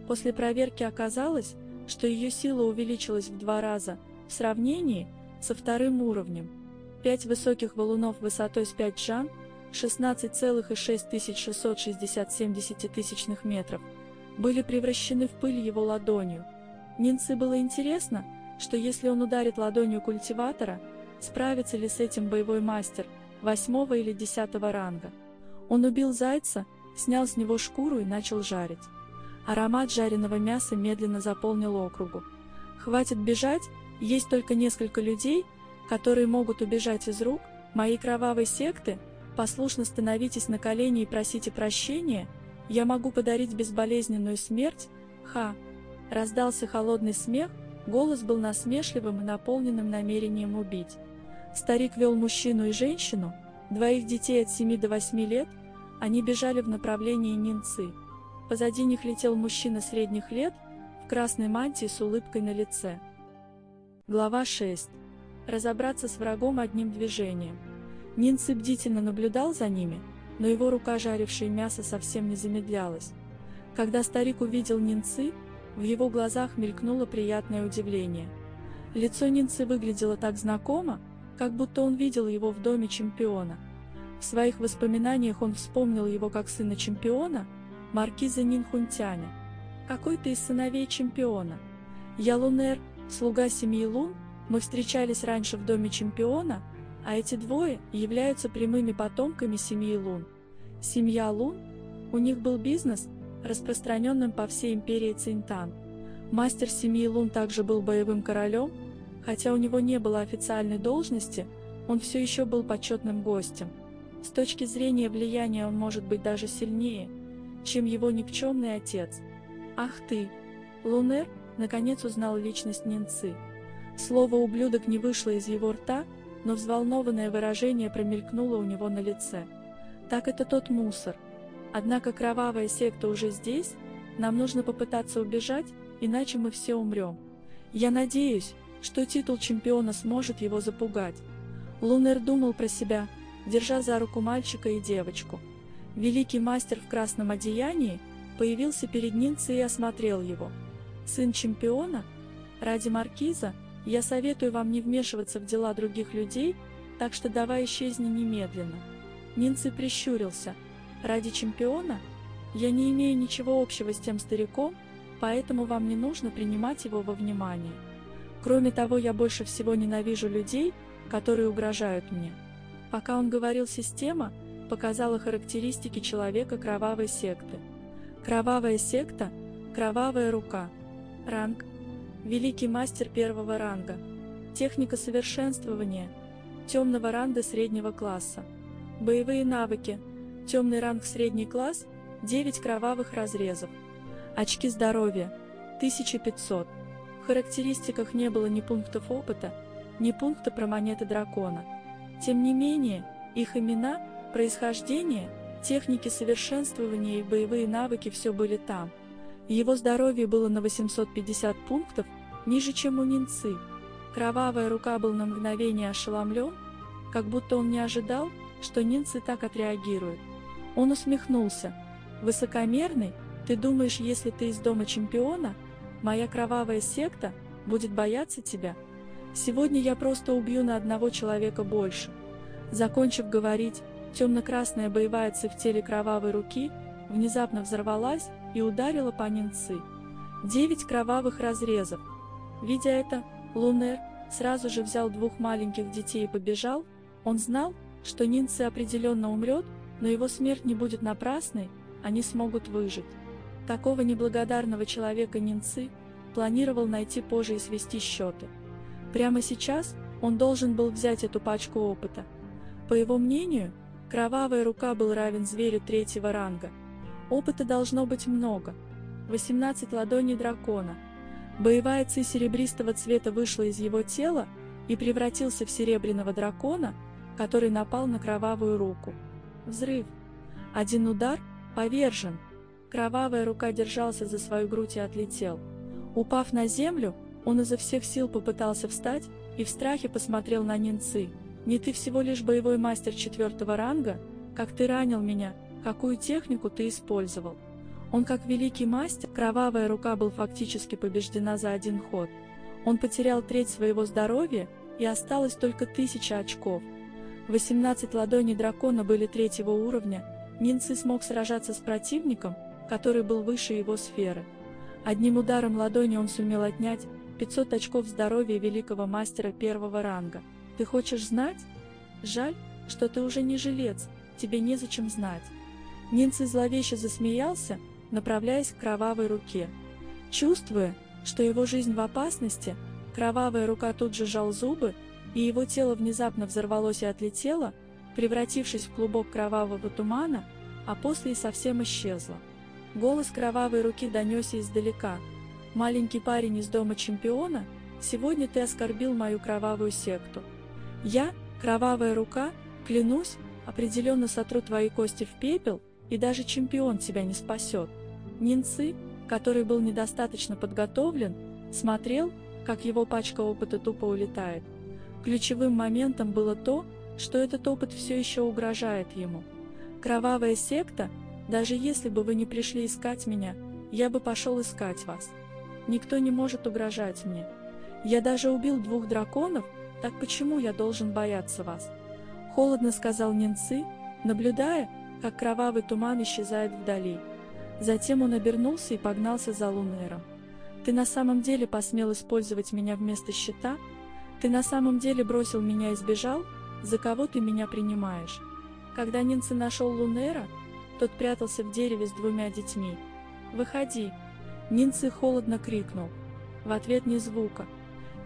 После проверки оказалось, что ее сила увеличилась в два раза в сравнении со вторым уровнем. Пять высоких валунов высотой с 5 джан, 16,6667 тысячных метров, были превращены в пыль его ладонью. Нинцы было интересно, что если он ударит ладонью культиватора, справится ли с этим боевой мастер восьмого или десятого ранга. Он убил зайца, снял с него шкуру и начал жарить. Аромат жареного мяса медленно заполнил округу. Хватит бежать, есть только несколько людей, которые могут убежать из рук моей кровавой секты, послушно становитесь на колени и просите прощения, я могу подарить безболезненную смерть, ха. Раздался холодный смех, голос был насмешливым и наполненным намерением убить. Старик вел мужчину и женщину, двоих детей от 7 до 8 лет, они бежали в направлении Нинцы. Позади них летел мужчина средних лет, в красной мантии с улыбкой на лице. Глава 6. Разобраться с врагом одним движением. Нинцы бдительно наблюдал за ними, но его рука, жарившая мясо, совсем не замедлялась. Когда старик увидел Нинцы, в его глазах мелькнуло приятное удивление. Лицо Нинцы выглядело так знакомо, как будто он видел его в доме чемпиона. В своих воспоминаниях он вспомнил его как сына чемпиона, маркиза Нинхунтяня. Какой-то из сыновей чемпиона. Я Лунер, слуга семьи Лун, мы встречались раньше в доме чемпиона, а эти двое являются прямыми потомками семьи Лун. Семья Лун, у них был бизнес, распространенным по всей империи Цинтан. Мастер семьи Лун также был боевым королем, хотя у него не было официальной должности, он все еще был почетным гостем. С точки зрения влияния он может быть даже сильнее, чем его никчемный отец. Ах ты! Лунер, наконец узнал личность Нинцы. Слово «ублюдок» не вышло из его рта, но взволнованное выражение промелькнуло у него на лице. Так это тот мусор. Однако кровавая секта уже здесь, нам нужно попытаться убежать, иначе мы все умрем. Я надеюсь, что титул чемпиона сможет его запугать. Лунер думал про себя, держа за руку мальчика и девочку. Великий мастер в красном одеянии появился перед Нинцей и осмотрел его. Сын чемпиона? Ради маркиза? Я советую вам не вмешиваться в дела других людей, так что давай исчезни немедленно. Нинци прищурился. Ради чемпиона? Я не имею ничего общего с тем стариком, поэтому вам не нужно принимать его во внимание. Кроме того, я больше всего ненавижу людей, которые угрожают мне. Пока он говорил, система показала характеристики человека кровавой секты. Кровавая секта, кровавая рука – Ранг. Великий мастер первого ранга. Техника совершенствования. Темного ранга среднего класса. Боевые навыки. Темный ранг средний класс. 9 кровавых разрезов. Очки здоровья. 1500. В характеристиках не было ни пунктов опыта, ни пункта про монеты дракона. Тем не менее, их имена, происхождение, техники совершенствования и боевые навыки все были там. Его здоровье было на 850 пунктов, ниже, чем у Нинцы. Кровавая рука был на мгновение ошеломлен, как будто он не ожидал, что Нинцы так отреагирует. Он усмехнулся. «Высокомерный? Ты думаешь, если ты из дома чемпиона, моя кровавая секта будет бояться тебя? Сегодня я просто убью на одного человека больше». Закончив говорить, темно-красная боевая ци в теле кровавой руки внезапно взорвалась, и ударила по Нинцы. Девять кровавых разрезов. Видя это, Лунер сразу же взял двух маленьких детей и побежал. Он знал, что Нинцы определенно умрет, но его смерть не будет напрасной, они смогут выжить. Такого неблагодарного человека Нинцы планировал найти позже и свести счеты. Прямо сейчас он должен был взять эту пачку опыта. По его мнению, кровавая рука был равен зверю третьего ранга. Опыта должно быть много. 18 ладоней дракона. Боевая ци серебристого цвета вышла из его тела и превратился в серебряного дракона, который напал на кровавую руку. Взрыв. Один удар, повержен. Кровавая рука держался за свою грудь и отлетел. Упав на землю, он изо всех сил попытался встать и в страхе посмотрел на Нинцы. Не ты всего лишь боевой мастер четвертого ранга? Как ты ранил меня? Какую технику ты использовал? Он как великий мастер, кровавая рука был фактически побеждена за один ход. Он потерял треть своего здоровья, и осталось только тысяча очков. 18 ладоней дракона были третьего уровня, Нинцы смог сражаться с противником, который был выше его сферы. Одним ударом ладони он сумел отнять 500 очков здоровья великого мастера первого ранга. Ты хочешь знать? Жаль, что ты уже не жилец, тебе незачем знать. Нинцы зловеще засмеялся, направляясь к кровавой руке. Чувствуя, что его жизнь в опасности, кровавая рука тут же жал зубы, и его тело внезапно взорвалось и отлетело, превратившись в клубок кровавого тумана, а после и совсем исчезло. Голос кровавой руки донесся издалека. «Маленький парень из дома чемпиона, сегодня ты оскорбил мою кровавую секту. Я, кровавая рука, клянусь, определенно сотру твои кости в пепел, и даже чемпион тебя не спасет. Нинцы, который был недостаточно подготовлен, смотрел, как его пачка опыта тупо улетает. Ключевым моментом было то, что этот опыт все еще угрожает ему. Кровавая секта, даже если бы вы не пришли искать меня, я бы пошел искать вас. Никто не может угрожать мне. Я даже убил двух драконов, так почему я должен бояться вас? Холодно сказал Нинцы, наблюдая, как кровавый туман исчезает вдали. Затем он обернулся и погнался за Лунером. Ты на самом деле посмел использовать меня вместо щита? Ты на самом деле бросил меня и сбежал? За кого ты меня принимаешь? Когда Нинцы нашел Лунера, тот прятался в дереве с двумя детьми. «Выходи!» Нинцы холодно крикнул. В ответ ни звука.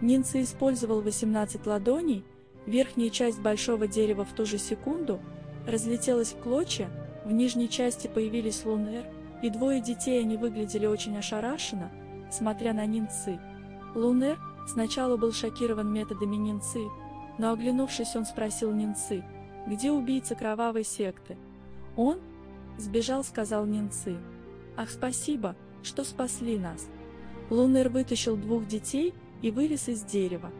Нинцы использовал 18 ладоней, верхняя часть большого дерева в ту же секунду разлетелась в клочья, в нижней части появились Лунер, и двое детей они выглядели очень ошарашенно, смотря на Нинцы. Лунер сначала был шокирован методами Нинцы, но оглянувшись он спросил Нинцы, где убийца кровавой секты. Он? Сбежал, сказал Нинцы. Ах, спасибо, что спасли нас. Лунер вытащил двух детей и вылез из дерева.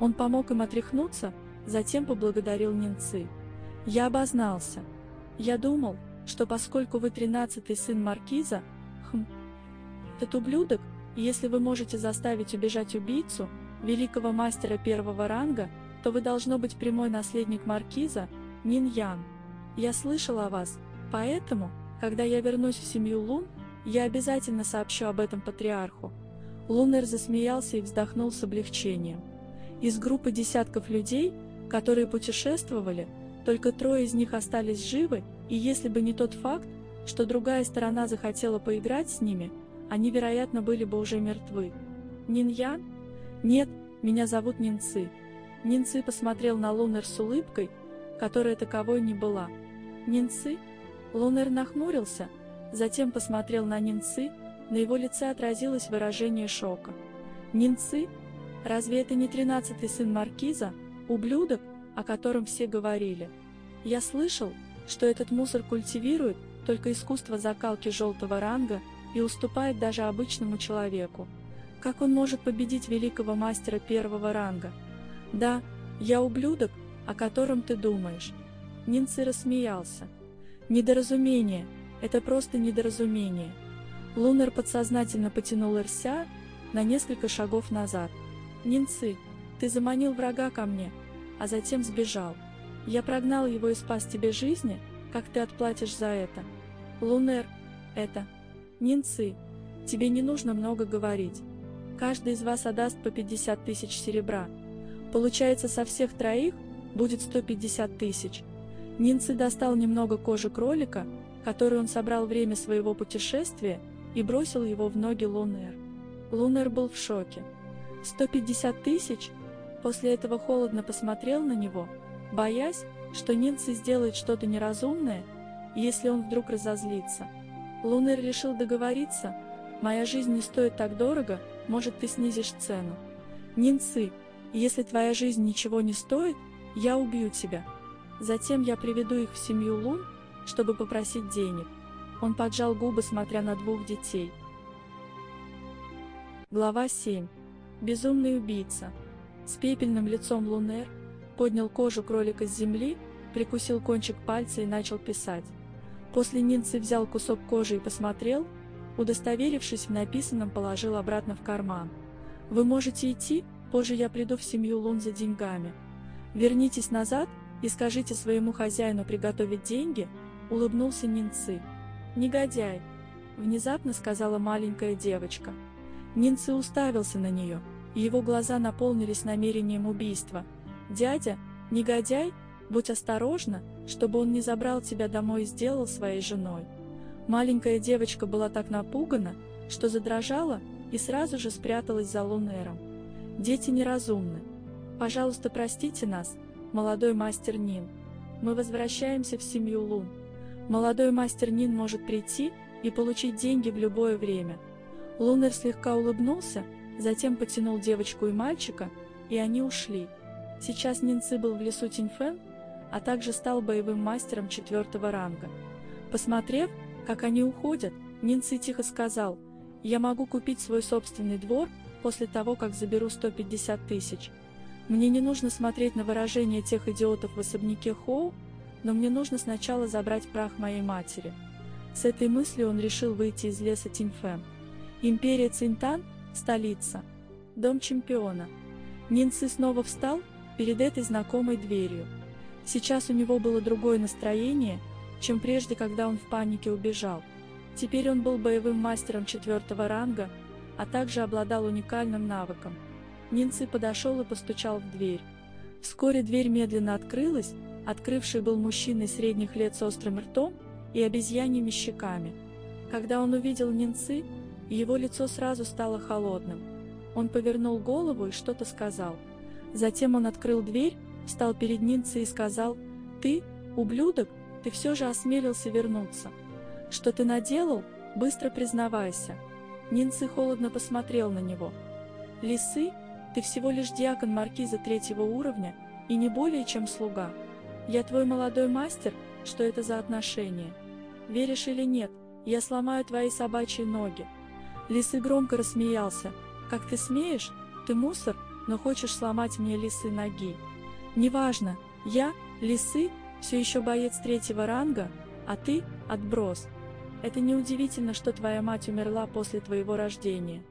Он помог им отряхнуться, затем поблагодарил Нинцы. Я обознался. Я думал, что поскольку вы тринадцатый сын Маркиза, хм, этот ублюдок, если вы можете заставить убежать убийцу, великого мастера первого ранга, то вы должно быть прямой наследник Маркиза, Нин Ян. Я слышал о вас, поэтому, когда я вернусь в семью Лун, я обязательно сообщу об этом патриарху. Лунер засмеялся и вздохнул с облегчением. Из группы десятков людей, которые путешествовали, только трое из них остались живы, и если бы не тот факт, что другая сторона захотела поиграть с ними, они, вероятно, были бы уже мертвы. Ниньян? Нет, меня зовут Нинцы. Нинцы посмотрел на Лунер с улыбкой, которая таковой не была. Нинцы? Лунер нахмурился, затем посмотрел на Нинцы, на его лице отразилось выражение шока. Нинцы? Разве это не тринадцатый сын Маркиза, ублюдок, о котором все говорили? Я слышал, что этот мусор культивирует только искусство закалки желтого ранга и уступает даже обычному человеку. Как он может победить великого мастера первого ранга? Да, я ублюдок, о котором ты думаешь. Нинцы рассмеялся. Недоразумение, это просто недоразумение. Лунер подсознательно потянул Эрся на несколько шагов назад. «Нинцы, ты заманил врага ко мне, а затем сбежал. Я прогнал его и спас тебе жизни, как ты отплатишь за это? Лунер, это... Нинцы, тебе не нужно много говорить. Каждый из вас отдаст по 50 тысяч серебра. Получается, со всех троих будет 150 тысяч. Нинцы достал немного кожи кролика, который он собрал время своего путешествия, и бросил его в ноги Лунер. Лунер был в шоке. 150 тысяч? После этого холодно посмотрел на него, боясь, что Нинцы сделает что-то неразумное, если он вдруг разозлится. Лунер решил договориться. «Моя жизнь не стоит так дорого, может, ты снизишь цену». «Нинцы, если твоя жизнь ничего не стоит, я убью тебя. Затем я приведу их в семью Лун, чтобы попросить денег». Он поджал губы, смотря на двух детей. Глава 7. Безумный убийца. С пепельным лицом Лунер, поднял кожу кролика с земли, прикусил кончик пальца и начал писать. После Нинцы взял кусок кожи и посмотрел, удостоверившись в написанном, положил обратно в карман. «Вы можете идти, позже я приду в семью Лун за деньгами. Вернитесь назад и скажите своему хозяину приготовить деньги», — улыбнулся Нинцы. «Негодяй!» — внезапно сказала маленькая девочка. Нинцы уставился на нее, его глаза наполнились намерением убийства. «Дядя, негодяй, будь осторожна, чтобы он не забрал тебя домой и сделал своей женой». Маленькая девочка была так напугана, что задрожала и сразу же спряталась за Лунером. Дети неразумны. Пожалуйста, простите нас, молодой мастер Нин. Мы возвращаемся в семью Лун. Молодой мастер Нин может прийти и получить деньги в любое время. Лунер слегка улыбнулся, затем потянул девочку и мальчика, и они ушли. Сейчас Нинцы был в лесу Тиньфэн, а также стал боевым мастером четвертого ранга. Посмотрев, как они уходят, Нинцы тихо сказал, «Я могу купить свой собственный двор после того, как заберу 150 тысяч. Мне не нужно смотреть на выражение тех идиотов в особняке Хоу, но мне нужно сначала забрать прах моей матери». С этой мыслью он решил выйти из леса Тиньфэн. Империя Цинтан – столица. Дом чемпиона. Нинцы снова встал перед этой знакомой дверью. Сейчас у него было другое настроение – чем прежде, когда он в панике убежал. Теперь он был боевым мастером четвертого ранга, а также обладал уникальным навыком. Нинцы подошел и постучал в дверь. Вскоре дверь медленно открылась, открывший был мужчиной средних лет с острым ртом и обезьяньими щеками. Когда он увидел Нинцы, его лицо сразу стало холодным. Он повернул голову и что-то сказал. Затем он открыл дверь, встал перед Нинцей и сказал, «Ты, ублюдок, ты все же осмелился вернуться. Что ты наделал? Быстро признавайся. Нинцы холодно посмотрел на него. Лисы, ты всего лишь диакон маркиза третьего уровня и не более чем слуга. Я твой молодой мастер, что это за отношения? Веришь или нет, я сломаю твои собачьи ноги. Лисы громко рассмеялся. Как ты смеешь? Ты мусор, но хочешь сломать мне лисы ноги. Неважно, я, лисы, все еще боец третьего ранга, а ты – отброс. Это неудивительно, что твоя мать умерла после твоего рождения.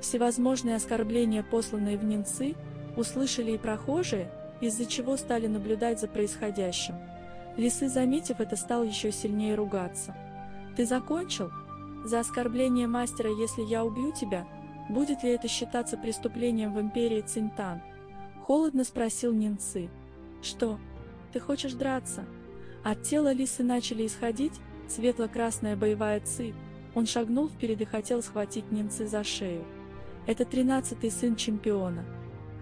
Всевозможные оскорбления, посланные в Нинцы, услышали и прохожие, из-за чего стали наблюдать за происходящим. Лисы, заметив это, стал еще сильнее ругаться. «Ты закончил? За оскорбление мастера, если я убью тебя, будет ли это считаться преступлением в империи Цинтан?» Холодно спросил Нинцы. «Что, ты хочешь драться? От тела лисы начали исходить светло-красная боевая ци. Он шагнул вперед и хотел схватить Нинцы за шею. Это тринадцатый сын чемпиона.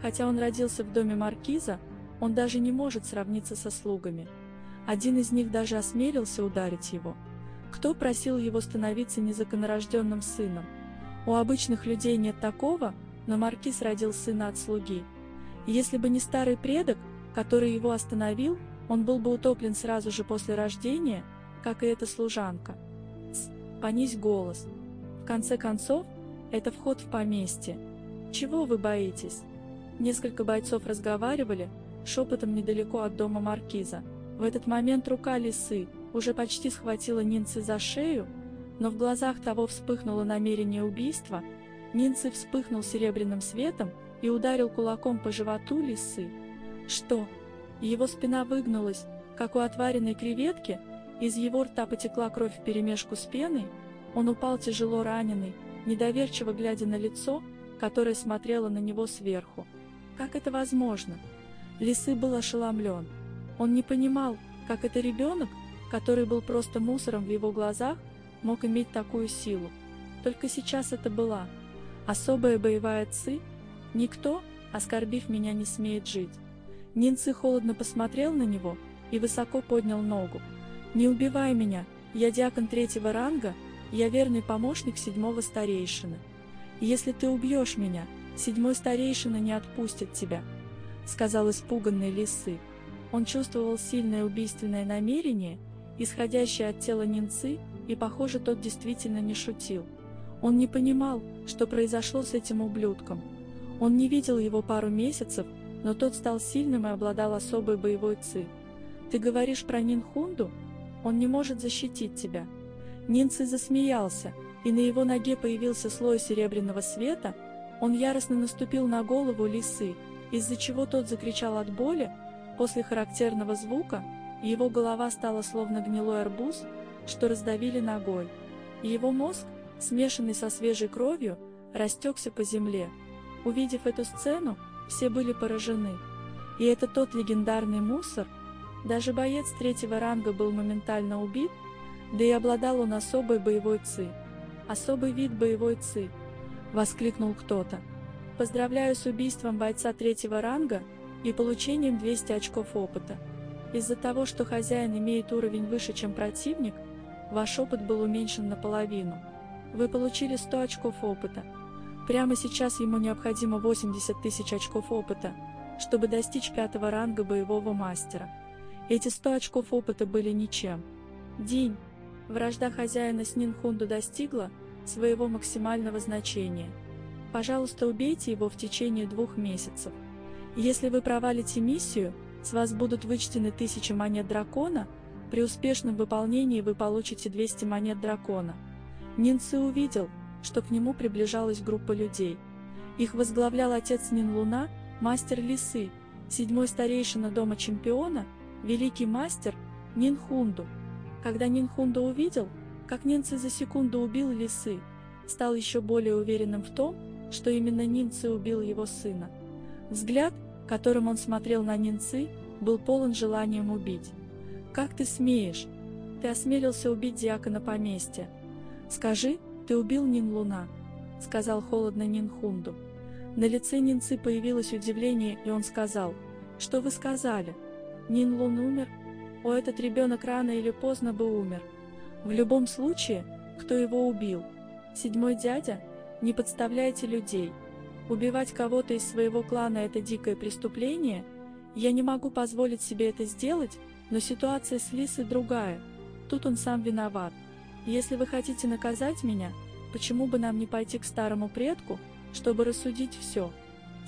Хотя он родился в доме маркиза, он даже не может сравниться со слугами. Один из них даже осмелился ударить его. Кто просил его становиться незаконнорожденным сыном? У обычных людей нет такого, но маркиз родил сына от слуги. Если бы не старый предок, который его остановил, он был бы утоплен сразу же после рождения, как и эта служанка. С, понизь голос. В конце концов, это вход в поместье. Чего вы боитесь? Несколько бойцов разговаривали, шепотом недалеко от дома маркиза. В этот момент рука лисы уже почти схватила Нинцы за шею, но в глазах того вспыхнуло намерение убийства. Нинцы вспыхнул серебряным светом и ударил кулаком по животу лисы. Что? Его спина выгнулась, как у отваренной креветки, из его рта потекла кровь вперемешку с пеной, он упал тяжело раненый, недоверчиво глядя на лицо, которое смотрело на него сверху. Как это возможно? Лисы был ошеломлен. Он не понимал, как это ребенок, который был просто мусором в его глазах, мог иметь такую силу. Только сейчас это была особая боевая ци. Никто, оскорбив меня, не смеет жить. Нинцы холодно посмотрел на него и высоко поднял ногу. «Не убивай меня, я диакон третьего ранга, я верный помощник седьмого старейшины. Если ты убьешь меня, седьмой старейшина не отпустит тебя», — сказал испуганный лисы. Он чувствовал сильное убийственное намерение, исходящее от тела Нинцы, и, похоже, тот действительно не шутил. Он не понимал, что произошло с этим ублюдком. Он не видел его пару месяцев, но тот стал сильным и обладал особой боевой ци. Ты говоришь про Нинхунду? Он не может защитить тебя. Нинцы засмеялся, и на его ноге появился слой серебряного света, он яростно наступил на голову лисы, из-за чего тот закричал от боли, после характерного звука, его голова стала словно гнилой арбуз, что раздавили ногой, и его мозг, смешанный со свежей кровью, растекся по земле. Увидев эту сцену, все были поражены. И это тот легендарный мусор, даже боец третьего ранга был моментально убит, да и обладал он особой боевой ци. Особый вид боевой ци, воскликнул кто-то. Поздравляю с убийством бойца третьего ранга и получением 200 очков опыта. Из-за того, что хозяин имеет уровень выше, чем противник, ваш опыт был уменьшен наполовину. Вы получили 100 очков опыта. Прямо сейчас ему необходимо 80 тысяч очков опыта, чтобы достичь пятого ранга боевого мастера. Эти 100 очков опыта были ничем. День. Вражда хозяина с Нинхунду достигла своего максимального значения. Пожалуйста, убейте его в течение двух месяцев. Если вы провалите миссию, с вас будут вычтены тысячи монет дракона, при успешном выполнении вы получите 200 монет дракона. Нинцы увидел, что к нему приближалась группа людей. Их возглавлял отец Нин Луна, мастер Лисы, седьмой старейшина дома чемпиона, великий мастер Нин Хунду. Когда Нин Хунду увидел, как Нинцы за секунду убил Лисы, стал еще более уверенным в том, что именно Нинцы убил его сына. Взгляд, которым он смотрел на Нинцы, был полон желанием убить. «Как ты смеешь? Ты осмелился убить диакона поместья. Скажи, ты убил Нин Луна», — сказал холодно Нин Хунду. На лице Нинцы появилось удивление, и он сказал, «Что вы сказали? Нин Лун умер? О, этот ребенок рано или поздно бы умер. В любом случае, кто его убил? Седьмой дядя? Не подставляйте людей. Убивать кого-то из своего клана – это дикое преступление. Я не могу позволить себе это сделать, но ситуация с Лисой другая. Тут он сам виноват. Если вы хотите наказать меня, почему бы нам не пойти к старому предку, чтобы рассудить все?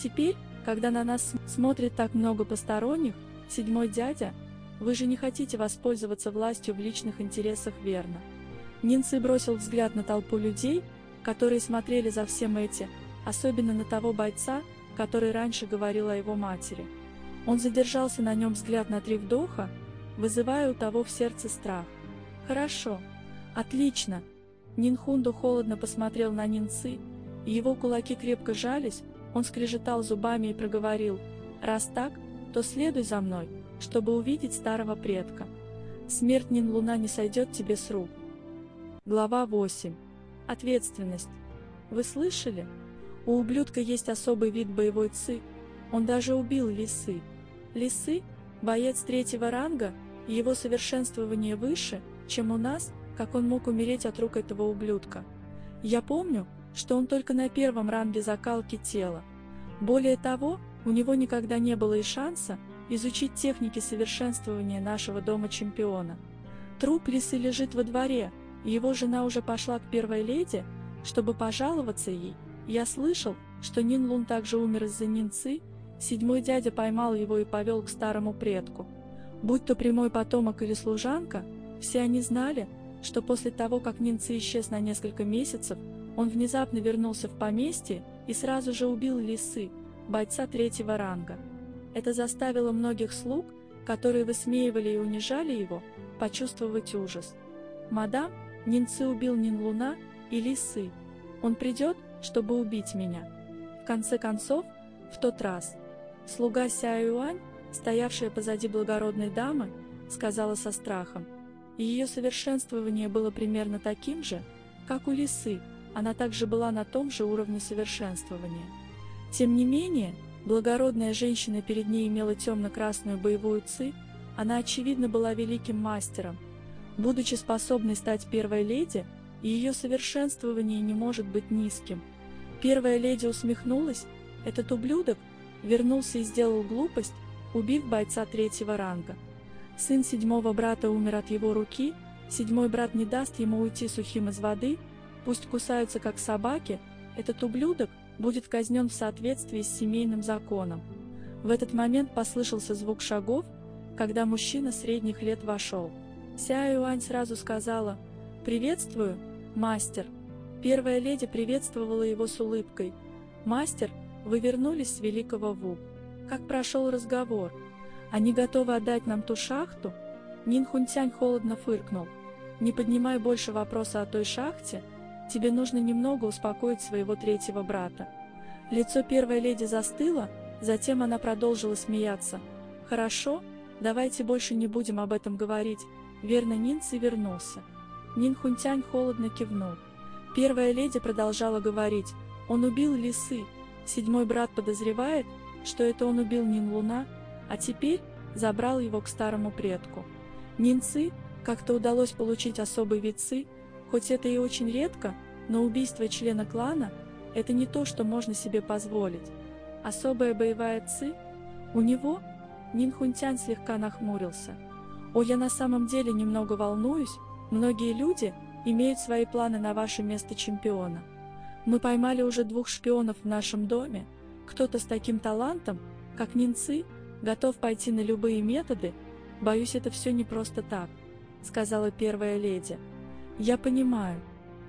Теперь, когда на нас смотрит так много посторонних, седьмой дядя, вы же не хотите воспользоваться властью в личных интересах, верно? Нинцы бросил взгляд на толпу людей, которые смотрели за всем этим, особенно на того бойца, который раньше говорил о его матери. Он задержался на нем взгляд на три вдоха, вызывая у того в сердце страх. «Хорошо. Отлично!» Нинхунду холодно посмотрел на Нинцы, его кулаки крепко жались, он скрежетал зубами и проговорил, «Раз так, то следуй за мной, чтобы увидеть старого предка. Смерть Нин Луна не сойдет тебе с рук». Глава 8. Ответственность. Вы слышали? У ублюдка есть особый вид боевой ци. Он даже убил лисы. Лисы – боец третьего ранга, его совершенствование выше, чем у нас, как он мог умереть от рук этого ублюдка. Я помню, что он только на первом ранге закалки тела. Более того, у него никогда не было и шанса изучить техники совершенствования нашего дома чемпиона. Труп лисы лежит во дворе, и его жена уже пошла к первой леди, чтобы пожаловаться ей, я слышал, что Нин Лун также умер из-за Нинцы, седьмой дядя поймал его и повел к старому предку. Будь то прямой потомок или служанка, все они знали, что после того, как Нинцы исчез на несколько месяцев, он внезапно вернулся в поместье и сразу же убил Лисы, бойца третьего ранга. Это заставило многих слуг, которые высмеивали и унижали его, почувствовать ужас. Мадам, Нинцы убил Нин Луна и Лисы. Он придет, чтобы убить меня. В конце концов, в тот раз, слуга Ся Юань, стоявшая позади благородной дамы, сказала со страхом, и ее совершенствование было примерно таким же, как у лисы, она также была на том же уровне совершенствования. Тем не менее, благородная женщина перед ней имела темно-красную боевую ци, она очевидно была великим мастером. Будучи способной стать первой леди, ее совершенствование не может быть низким. Первая леди усмехнулась, этот ублюдок вернулся и сделал глупость, убив бойца третьего ранга. Сын седьмого брата умер от его руки, седьмой брат не даст ему уйти сухим из воды, пусть кусаются как собаки, этот ублюдок будет казнен в соответствии с семейным законом. В этот момент послышался звук шагов, когда мужчина средних лет вошел. Ся Юань сразу сказала «Приветствую, мастер». Первая леди приветствовала его с улыбкой. «Мастер, вы вернулись с Великого Ву. Как прошел разговор? Они готовы отдать нам ту шахту?» Нин Хунтянь холодно фыркнул. «Не поднимай больше вопроса о той шахте, тебе нужно немного успокоить своего третьего брата». Лицо первой леди застыло, затем она продолжила смеяться. «Хорошо, давайте больше не будем об этом говорить, верно Нинци вернулся». Нин Хунтянь холодно кивнул. Первая леди продолжала говорить, «Он убил лисы, седьмой брат подозревает, что это он убил Нин Луна, а теперь забрал его к старому предку. Нинцы как-то удалось получить особый вид цы, хоть это и очень редко, но убийство члена клана – это не то, что можно себе позволить. Особая боевая ци? У него? Нин Хунтян слегка нахмурился. О, я на самом деле немного волнуюсь, многие люди имеют свои планы на ваше место чемпиона. Мы поймали уже двух шпионов в нашем доме, кто-то с таким талантом, как Нинцы, готов пойти на любые методы, Боюсь, это все не просто так, сказала первая леди. Я понимаю.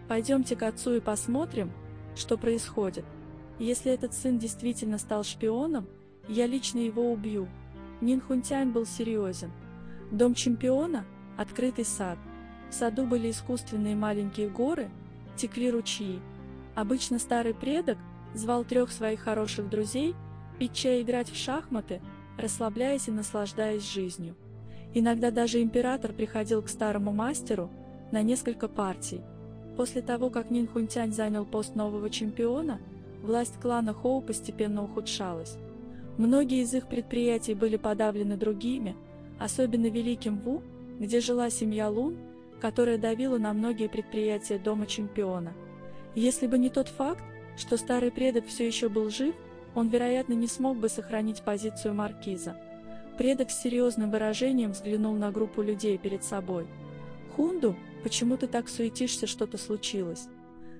Пойдемте к отцу и посмотрим, что происходит. Если этот сын действительно стал шпионом, я лично его убью. Нин Хунтянь был серьезен. Дом чемпиона – открытый сад. В саду были искусственные маленькие горы, текли ручьи. Обычно старый предок звал трех своих хороших друзей пить чай играть в шахматы, расслабляясь и наслаждаясь жизнью. Иногда даже император приходил к старому мастеру на несколько партий. После того, как Нин Хунтянь занял пост нового чемпиона, власть клана Хоу постепенно ухудшалась. Многие из их предприятий были подавлены другими, особенно Великим Ву, где жила семья Лун, которая давила на многие предприятия дома чемпиона. Если бы не тот факт, что старый предок все еще был жив, он, вероятно, не смог бы сохранить позицию маркиза. Предок с серьезным выражением взглянул на группу людей перед собой. «Хунду, почему ты так суетишься, что-то случилось?»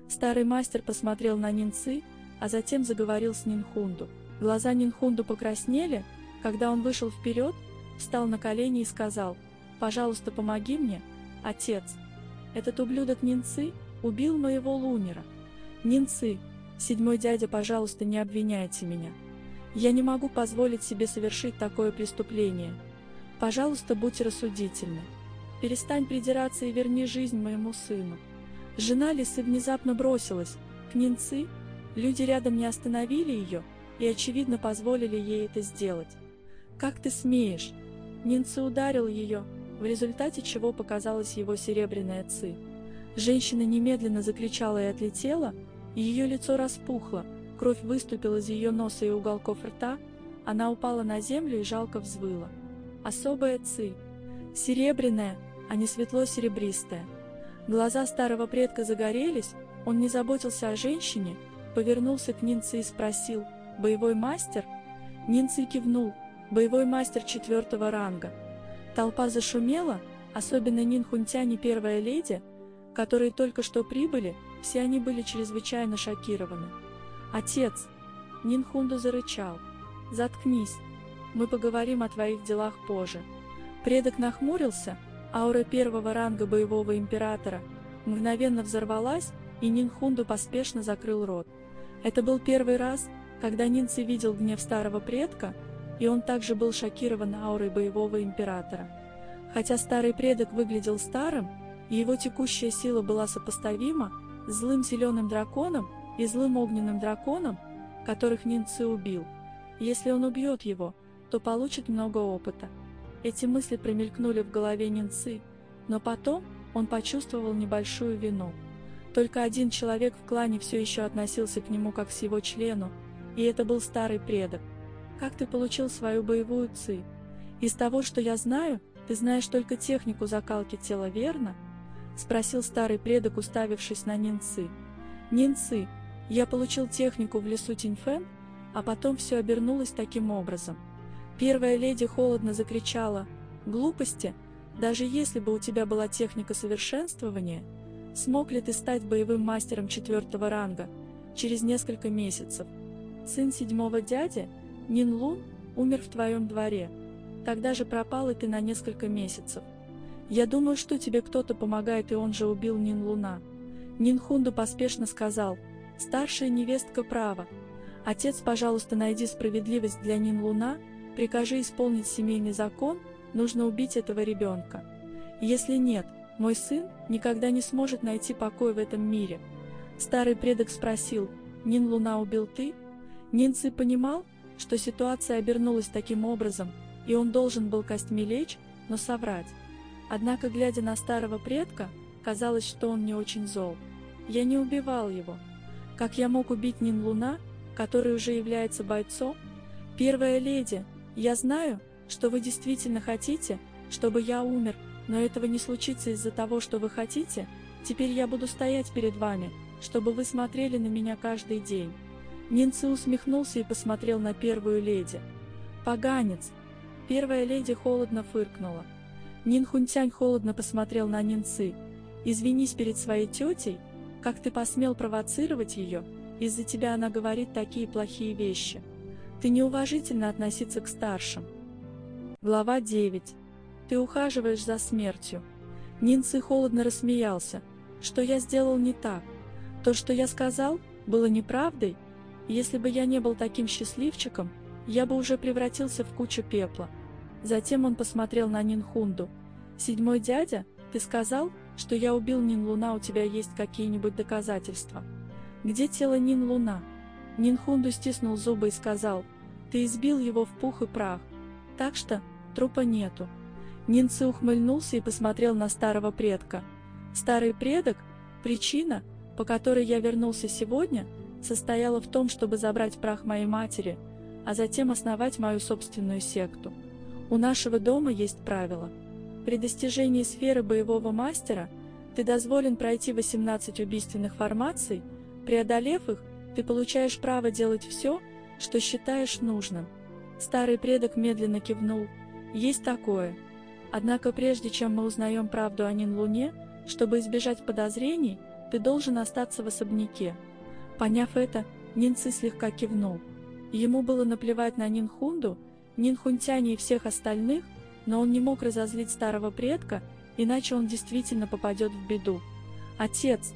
Старый мастер посмотрел на Нинцы, а затем заговорил с Нинхунду. Глаза Нинхунду покраснели, когда он вышел вперед, встал на колени и сказал, «Пожалуйста, помоги мне, отец. Этот ублюдок Нинцы убил моего лунера. Нинцы, седьмой дядя, пожалуйста, не обвиняйте меня». Я не могу позволить себе совершить такое преступление. Пожалуйста, будь рассудительны. Перестань придираться и верни жизнь моему сыну. Жена Лисы внезапно бросилась к Нинцы, люди рядом не остановили ее и, очевидно, позволили ей это сделать. «Как ты смеешь?» Нинцы ударил ее, в результате чего показалась его серебряная ци. Женщина немедленно закричала и отлетела, ее лицо распухло, Кровь выступила из ее носа и уголков рта, она упала на землю и жалко взвыла. Особая ци. Серебряная, а не светло-серебристая. Глаза старого предка загорелись, он не заботился о женщине, повернулся к Нинце и спросил, «Боевой мастер?» Нинцы кивнул, «Боевой мастер четвертого ранга». Толпа зашумела, особенно Нин Хунтянь и первая леди, которые только что прибыли, все они были чрезвычайно шокированы. «Отец!» Нинхунду зарычал. «Заткнись! Мы поговорим о твоих делах позже». Предок нахмурился, аура первого ранга боевого императора мгновенно взорвалась, и Нинхунду поспешно закрыл рот. Это был первый раз, когда Нинци видел гнев старого предка, и он также был шокирован аурой боевого императора. Хотя старый предок выглядел старым, и его текущая сила была сопоставима с злым зеленым драконом, и злым огненным драконом, которых Нинцы убил. Если он убьет его, то получит много опыта. Эти мысли промелькнули в голове Нинцы, но потом он почувствовал небольшую вину. Только один человек в клане все еще относился к нему как к его члену, и это был старый предок. Как ты получил свою боевую ци? Из того, что я знаю, ты знаешь только технику закалки тела, верно? Спросил старый предок, уставившись на Нинцы. Нинцы, я получил технику в лесу Тиньфэн, а потом все обернулось таким образом. Первая леди холодно закричала «Глупости! Даже если бы у тебя была техника совершенствования, смог ли ты стать боевым мастером четвертого ранга через несколько месяцев?» Сын седьмого дяди, Нин Лун, умер в твоем дворе. Тогда же пропал и ты на несколько месяцев. Я думаю, что тебе кто-то помогает, и он же убил Нин Луна. Нин Хунду поспешно сказал, старшая невестка права. Отец, пожалуйста, найди справедливость для Нин Луна, прикажи исполнить семейный закон, нужно убить этого ребенка. Если нет, мой сын никогда не сможет найти покой в этом мире. Старый предок спросил, Нин Луна убил ты? Нин Ци понимал, что ситуация обернулась таким образом, и он должен был костьми лечь, но соврать. Однако, глядя на старого предка, казалось, что он не очень зол. Я не убивал его. Как я мог убить Нин Луна, который уже является бойцом? Первая леди, я знаю, что вы действительно хотите, чтобы я умер, но этого не случится из-за того, что вы хотите. Теперь я буду стоять перед вами, чтобы вы смотрели на меня каждый день. Нинцы усмехнулся и посмотрел на первую леди. Поганец. Первая леди холодно фыркнула. Нин Хунтянь холодно посмотрел на Нинцы. «Извинись перед своей тетей, как ты посмел провоцировать ее, из-за тебя она говорит такие плохие вещи. Ты неуважительно относиться к старшим». Глава 9. Ты ухаживаешь за смертью. Нинцы холодно рассмеялся. Что я сделал не так? То, что я сказал, было неправдой? Если бы я не был таким счастливчиком, я бы уже превратился в кучу пепла. Затем он посмотрел на Нинхунду. «Седьмой дядя, ты сказал, что я убил Нин Луна, у тебя есть какие-нибудь доказательства? Где тело Нин Луна?» Нинхунду стиснул зубы и сказал, «Ты избил его в пух и прах, так что трупа нету». Нинцы ухмыльнулся и посмотрел на старого предка. «Старый предок, причина, по которой я вернулся сегодня, состояла в том, чтобы забрать прах моей матери, а затем основать мою собственную секту. У нашего дома есть правило. При достижении сферы боевого мастера ты дозволен пройти 18 убийственных формаций, преодолев их, ты получаешь право делать все, что считаешь нужным. Старый предок медленно кивнул. Есть такое. Однако прежде чем мы узнаем правду о Нин-Луне, чтобы избежать подозрений, ты должен остаться в особняке. Поняв это, Нинцы слегка кивнул. Ему было наплевать на Нинхунду, Нинхунтяне и всех остальных, но он не мог разозлить старого предка, иначе он действительно попадет в беду. Отец!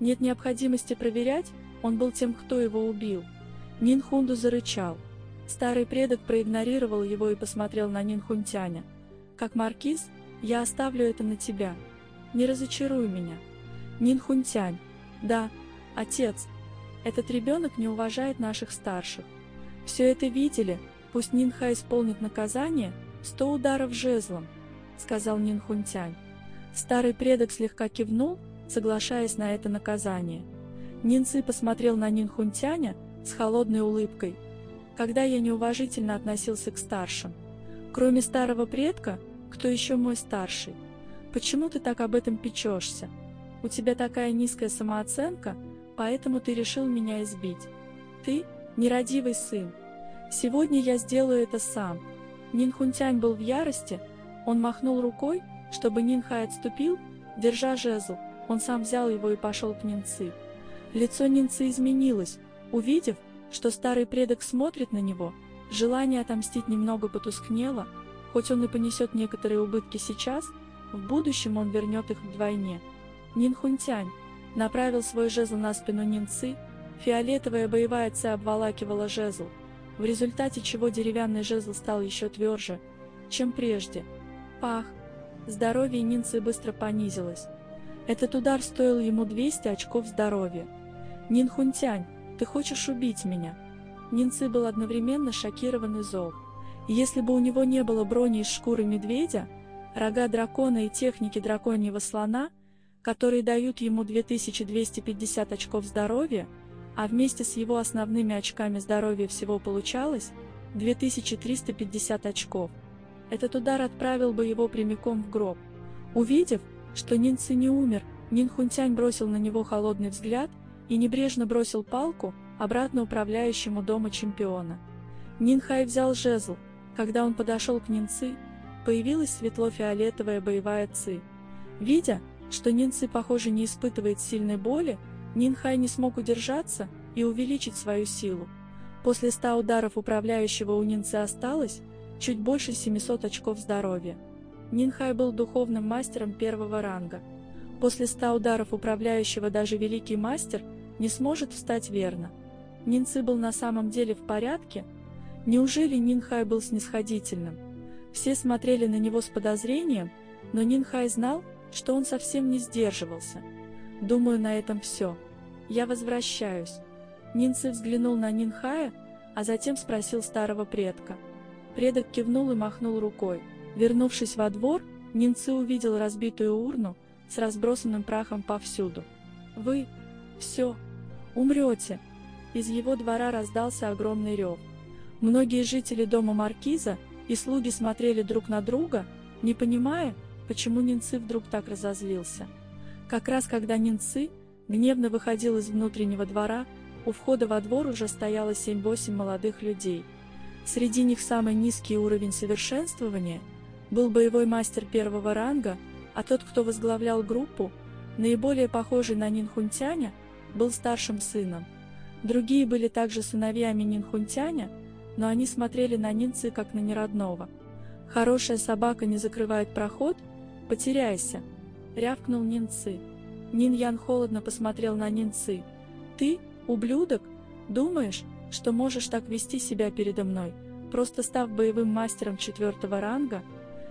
Нет необходимости проверять, он был тем, кто его убил. Нинхунду зарычал. Старый предок проигнорировал его и посмотрел на Нинхунтяня. Как маркиз, я оставлю это на тебя. Не разочаруй меня. Нинхунтянь. Да, отец. Этот ребенок не уважает наших старших. Все это видели, Пусть Нинха исполнит наказание, сто ударов жезлом, сказал Нинхунтянь. Старый предок слегка кивнул, соглашаясь на это наказание. Нинцы посмотрел на Нинхунтяня с холодной улыбкой, когда я неуважительно относился к старшим. Кроме старого предка, кто еще мой старший? Почему ты так об этом печешься? У тебя такая низкая самооценка, поэтому ты решил меня избить. Ты – нерадивый сын, Сегодня я сделаю это сам. Нинхунтянь был в ярости, он махнул рукой, чтобы Нинхай отступил, держа жезл, он сам взял его и пошел к Нинцы. Лицо Нинцы изменилось, увидев, что старый предок смотрит на него, желание отомстить немного потускнело, хоть он и понесет некоторые убытки сейчас, в будущем он вернет их вдвойне. Нинхунтянь направил свой жезл на спину Нинцы, фиолетовая боевая ци обволакивала жезл, в результате чего деревянный жезл стал еще тверже, чем прежде. Пах! Здоровье Нинцы быстро понизилось. Этот удар стоил ему 200 очков здоровья. Нин Хунтянь, ты хочешь убить меня? Нинцы был одновременно шокирован и зол. Если бы у него не было брони из шкуры медведя, рога дракона и техники драконьего слона, которые дают ему 2250 очков здоровья, а вместе с его основными очками здоровья всего получалось 2350 очков. Этот удар отправил бы его прямиком в гроб. Увидев, что Нинцы не умер, Нин Хунтянь бросил на него холодный взгляд и небрежно бросил палку обратно управляющему дома чемпиона. Нин Хай взял жезл. Когда он подошел к Нинцы, появилась светло-фиолетовая боевая ци. Видя, что Нинцы, похоже, не испытывает сильной боли, Нинхай не смог удержаться и увеличить свою силу. После 100 ударов управляющего у Нинцы осталось чуть больше 700 очков здоровья. Нинхай был духовным мастером первого ранга. После 100 ударов управляющего даже великий мастер не сможет встать верно. Нинцы был на самом деле в порядке? Неужели Нинхай был снисходительным? Все смотрели на него с подозрением, но Нинхай знал, что он совсем не сдерживался. Думаю, на этом все. Я возвращаюсь. Нинцы взглянул на Нинхая, а затем спросил старого предка. Предок кивнул и махнул рукой. Вернувшись во двор, Нинцы увидел разбитую урну с разбросанным прахом повсюду. «Вы... все... умрете!» Из его двора раздался огромный рев. Многие жители дома Маркиза и слуги смотрели друг на друга, не понимая, почему Нинцы вдруг так разозлился. Как раз когда Нинцы гневно выходил из внутреннего двора, у входа во двор уже стояло 7-8 молодых людей. Среди них самый низкий уровень совершенствования был боевой мастер первого ранга, а тот, кто возглавлял группу, наиболее похожий на Нинхунтяня, был старшим сыном. Другие были также сыновьями Нинхунтяня, но они смотрели на Нинцы как на неродного. «Хорошая собака не закрывает проход? Потеряйся!» — рявкнул Нинцы. Нин Ян холодно посмотрел на Нинцы. «Ты, ублюдок, думаешь, что можешь так вести себя передо мной, просто став боевым мастером четвертого ранга?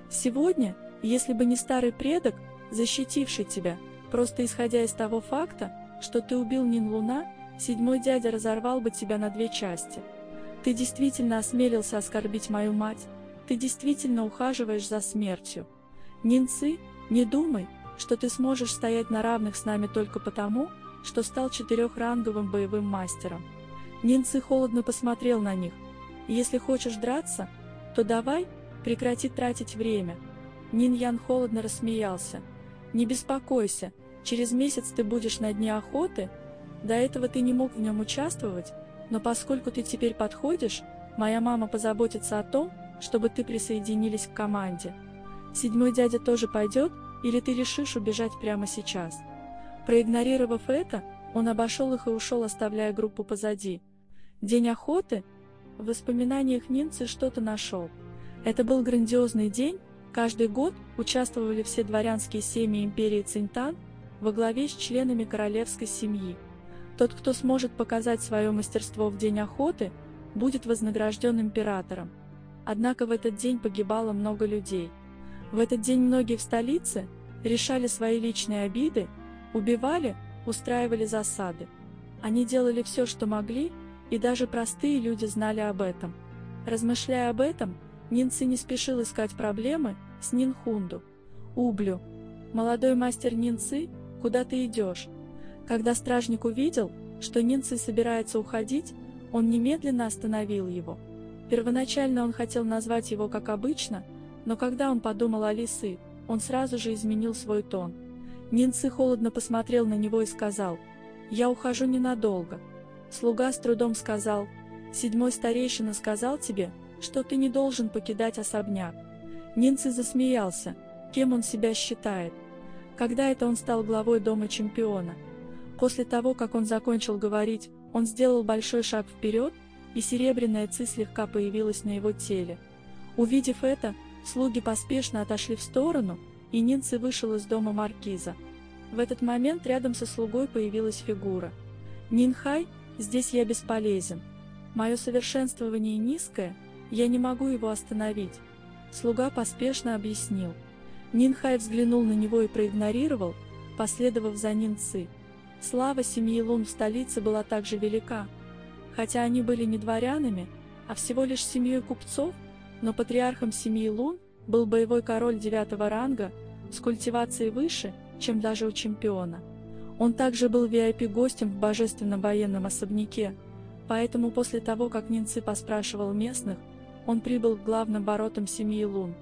Сегодня, если бы не старый предок, защитивший тебя, просто исходя из того факта, что ты убил Нин Луна, седьмой дядя разорвал бы тебя на две части. Ты действительно осмелился оскорбить мою мать, ты действительно ухаживаешь за смертью. Нинцы, не думай, что ты сможешь стоять на равных с нами только потому, что стал четырехранговым боевым мастером. Нинцы холодно посмотрел на них. Если хочешь драться, то давай, прекрати тратить время. Нин Ян холодно рассмеялся. Не беспокойся, через месяц ты будешь на дне охоты. До этого ты не мог в нем участвовать, но поскольку ты теперь подходишь, моя мама позаботится о том, чтобы ты присоединились к команде. Седьмой дядя тоже пойдет, или ты решишь убежать прямо сейчас? Проигнорировав это, он обошел их и ушел, оставляя группу позади. День охоты? В воспоминаниях Нинцы что-то нашел. Это был грандиозный день, каждый год участвовали все дворянские семьи империи Цинтан во главе с членами королевской семьи. Тот, кто сможет показать свое мастерство в день охоты, будет вознагражден императором. Однако в этот день погибало много людей. В этот день многие в столице решали свои личные обиды, убивали, устраивали засады. Они делали все, что могли, и даже простые люди знали об этом. Размышляя об этом, Нинцы не спешил искать проблемы с Нинхунду. «Ублю, молодой мастер Нинцы, куда ты идешь?» Когда стражник увидел, что Нинцы собирается уходить, он немедленно остановил его. Первоначально он хотел назвать его как обычно, но когда он подумал о лисы, он сразу же изменил свой тон. Нинцы холодно посмотрел на него и сказал, «Я ухожу ненадолго». Слуга с трудом сказал, «Седьмой старейшина сказал тебе, что ты не должен покидать особняк». Нинцы засмеялся, кем он себя считает. Когда это он стал главой дома чемпиона? После того, как он закончил говорить, он сделал большой шаг вперед, и серебряная ци слегка появилась на его теле. Увидев это, слуги поспешно отошли в сторону, и Нинцы вышел из дома маркиза. В этот момент рядом со слугой появилась фигура. «Нинхай, здесь я бесполезен. Мое совершенствование низкое, я не могу его остановить». Слуга поспешно объяснил. Нинхай взглянул на него и проигнорировал, последовав за Нинцы. Слава семьи Лун в столице была также велика. Хотя они были не дворянами, а всего лишь семьей купцов, но патриархом семьи Лун был боевой король девятого ранга с культивацией выше, чем даже у чемпиона. Он также был VIP-гостем в божественном военном особняке, поэтому после того, как Нинцы поспрашивал местных, он прибыл к главным воротам семьи Лун.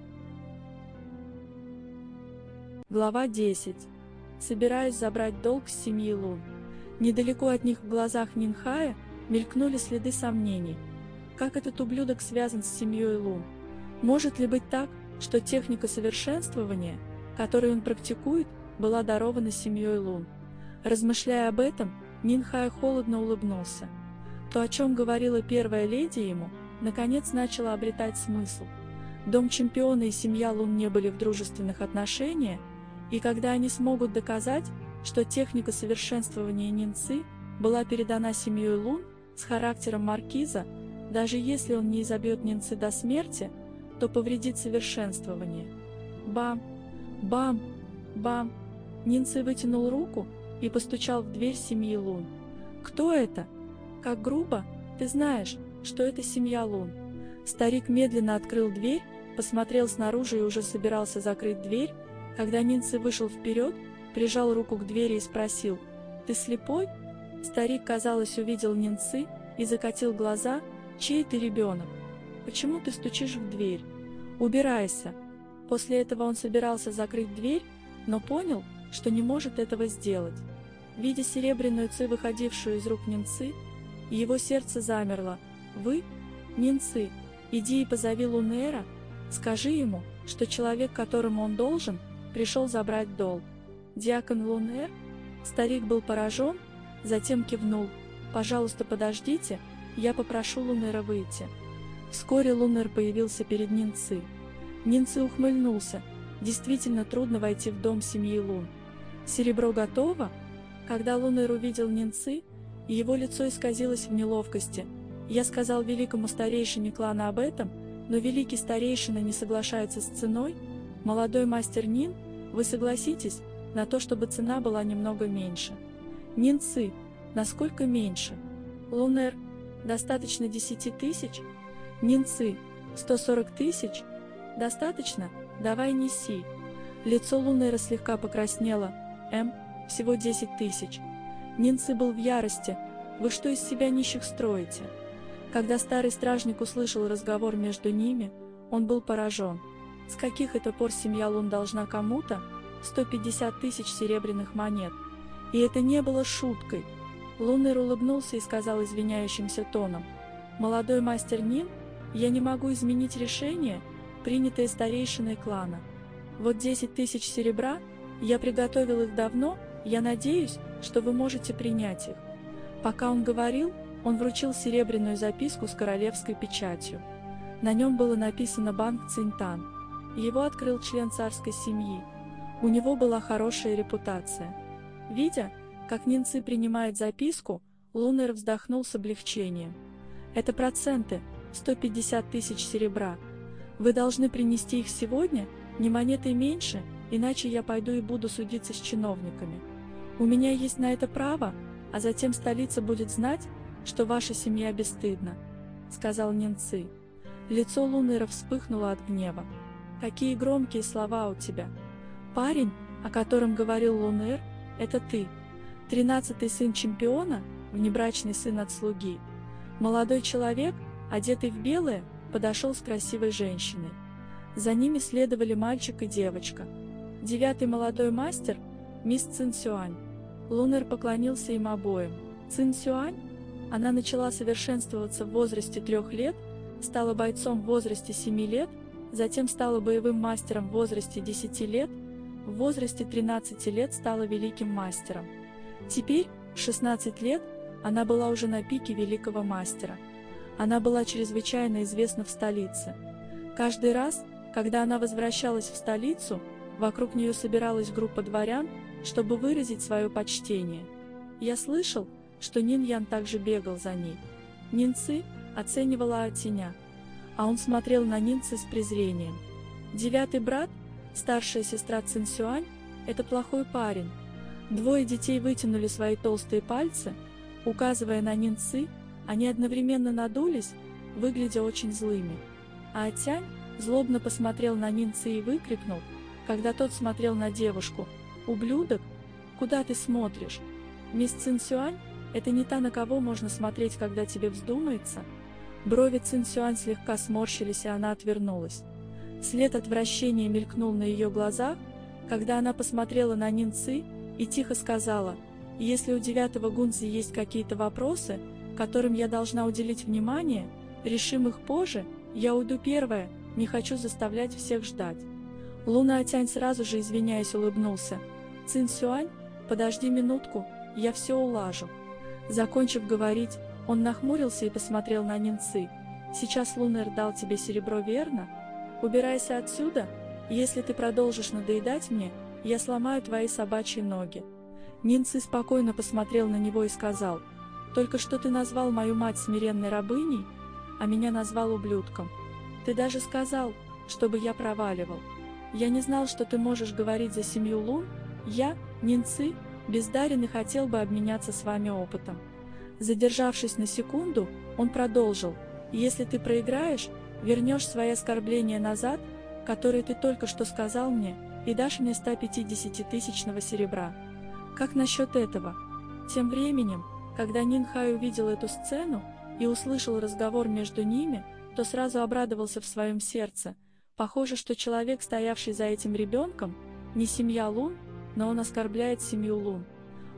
Глава 10 собираясь забрать долг с семьи Лун. Недалеко от них в глазах Нинхая мелькнули следы сомнений. Как этот ублюдок связан с семьей Лун? Может ли быть так, что техника совершенствования, которую он практикует, была дарована семьей Лун? Размышляя об этом, Нинхай холодно улыбнулся. То, о чем говорила первая леди ему, наконец начало обретать смысл. Дом чемпиона и семья Лун не были в дружественных отношениях, и когда они смогут доказать, что техника совершенствования Нинцы была передана семьей Лун с характером маркиза, даже если он не изобьет Нинцы до смерти, то повредит совершенствование. Бам! Бам! Бам! Нинцы вытянул руку и постучал в дверь семьи Лун. «Кто это? Как грубо! Ты знаешь, что это семья Лун!» Старик медленно открыл дверь, посмотрел снаружи и уже собирался закрыть дверь, когда Нинцы вышел вперед, прижал руку к двери и спросил, «Ты слепой?» Старик, казалось, увидел Нинцы и закатил глаза, «Чей ты ребенок? Почему ты стучишь в дверь? Убирайся!» После этого он собирался закрыть дверь, но понял, что не может этого сделать. Видя серебряную ци, выходившую из рук Нинцы, его сердце замерло. «Вы, Нинцы, иди и позови Лунера, скажи ему, что человек, которому он должен, пришел забрать долг». Диакон Лунер, старик был поражен, затем кивнул. «Пожалуйста, подождите, я попрошу Лунера выйти». Вскоре Лунер появился перед Нинцы. Нинцы ухмыльнулся. Действительно трудно войти в дом семьи Лун. Серебро готово? Когда Лунер увидел Нинцы, его лицо исказилось в неловкости. Я сказал великому старейшине клана об этом, но великий старейшина не соглашается с ценой. Молодой мастер Нин, вы согласитесь на то, чтобы цена была немного меньше. Нинцы, насколько меньше? Лунер, достаточно 10 тысяч? Нинцы, 140 тысяч? Достаточно? Давай неси. Лицо Лунера слегка покраснело. М, всего 10 тысяч. Нинцы был в ярости. Вы что из себя нищих строите? Когда старый стражник услышал разговор между ними, он был поражен. С каких это пор семья Лун должна кому-то 150 тысяч серебряных монет? И это не было шуткой. Лунер улыбнулся и сказал извиняющимся тоном. «Молодой мастер Нин, я не могу изменить решение, принятое старейшиной клана. Вот 10 тысяч серебра я приготовил их давно, я надеюсь, что вы можете принять их. Пока он говорил, он вручил серебряную записку с королевской печатью. На нем было написано «Банк Цинтан». Его открыл член царской семьи. У него была хорошая репутация. Видя, как Нинцы принимает записку, Лунер вздохнул с облегчением. Это проценты, 150 тысяч серебра. Вы должны принести их сегодня, не монетой меньше, иначе я пойду и буду судиться с чиновниками. У меня есть на это право, а затем столица будет знать, что ваша семья бесстыдна», — сказал Нинцы. Лицо Лунера вспыхнуло от гнева. «Какие громкие слова у тебя! Парень, о котором говорил Лунер, это ты, тринадцатый сын чемпиона, внебрачный сын от слуги. Молодой человек, одетый в белое, подошел с красивой женщиной. За ними следовали мальчик и девочка. Девятый молодой мастер, мисс Цин Сюань. Лунер поклонился им обоим. Цин Сюань? Она начала совершенствоваться в возрасте трех лет, стала бойцом в возрасте семи лет, затем стала боевым мастером в возрасте десяти лет, в возрасте 13 лет стала великим мастером. Теперь, в 16 лет, она была уже на пике великого мастера. Она была чрезвычайно известна в столице. Каждый раз, когда она возвращалась в столицу, Вокруг нее собиралась группа дворян, чтобы выразить свое почтение. Я слышал, что Нин Ян также бегал за ней. Нин Ци оценивала Атиня, а он смотрел на Нин Ци с презрением. Девятый брат, старшая сестра Цин Сюань, это плохой парень. Двое детей вытянули свои толстые пальцы, указывая на Нин Ци, они одновременно надулись, выглядя очень злыми. А Атянь злобно посмотрел на Нин Ци и выкрикнул – когда тот смотрел на девушку. «Ублюдок? Куда ты смотришь? Мисс Цинсюань? Это не та, на кого можно смотреть, когда тебе вздумается?» Брови Цинсюань слегка сморщились, и она отвернулась. След отвращения мелькнул на ее глазах, когда она посмотрела на Нинцы и тихо сказала, «Если у девятого Гунзи есть какие-то вопросы, которым я должна уделить внимание, решим их позже, я уйду первая, не хочу заставлять всех ждать». Луна Тянь сразу же, извиняясь, улыбнулся. Цин Сюань, подожди минутку, я все улажу. Закончив говорить, Он нахмурился и посмотрел на Нинцы. «Сейчас Лунер дал тебе серебро, верно? Убирайся отсюда, если ты продолжишь надоедать мне, я сломаю твои собачьи ноги». Нинцы спокойно посмотрел на него и сказал, «Только что ты назвал мою мать смиренной рабыней, а меня назвал ублюдком. Ты даже сказал, чтобы я проваливал. Я не знал, что ты можешь говорить за семью лун. Я, Нинцы, бездарен и хотел бы обменяться с вами опытом. Задержавшись на секунду, он продолжил. «Если ты проиграешь, вернешь свои оскорбления назад, которые ты только что сказал мне, и дашь мне 150-тысячного серебра. Как насчет этого?» Тем временем, когда Нинхай увидел эту сцену и услышал разговор между ними, то сразу обрадовался в своем сердце. Похоже, что человек, стоявший за этим ребенком, не семья Лун, но он оскорбляет семью Лун.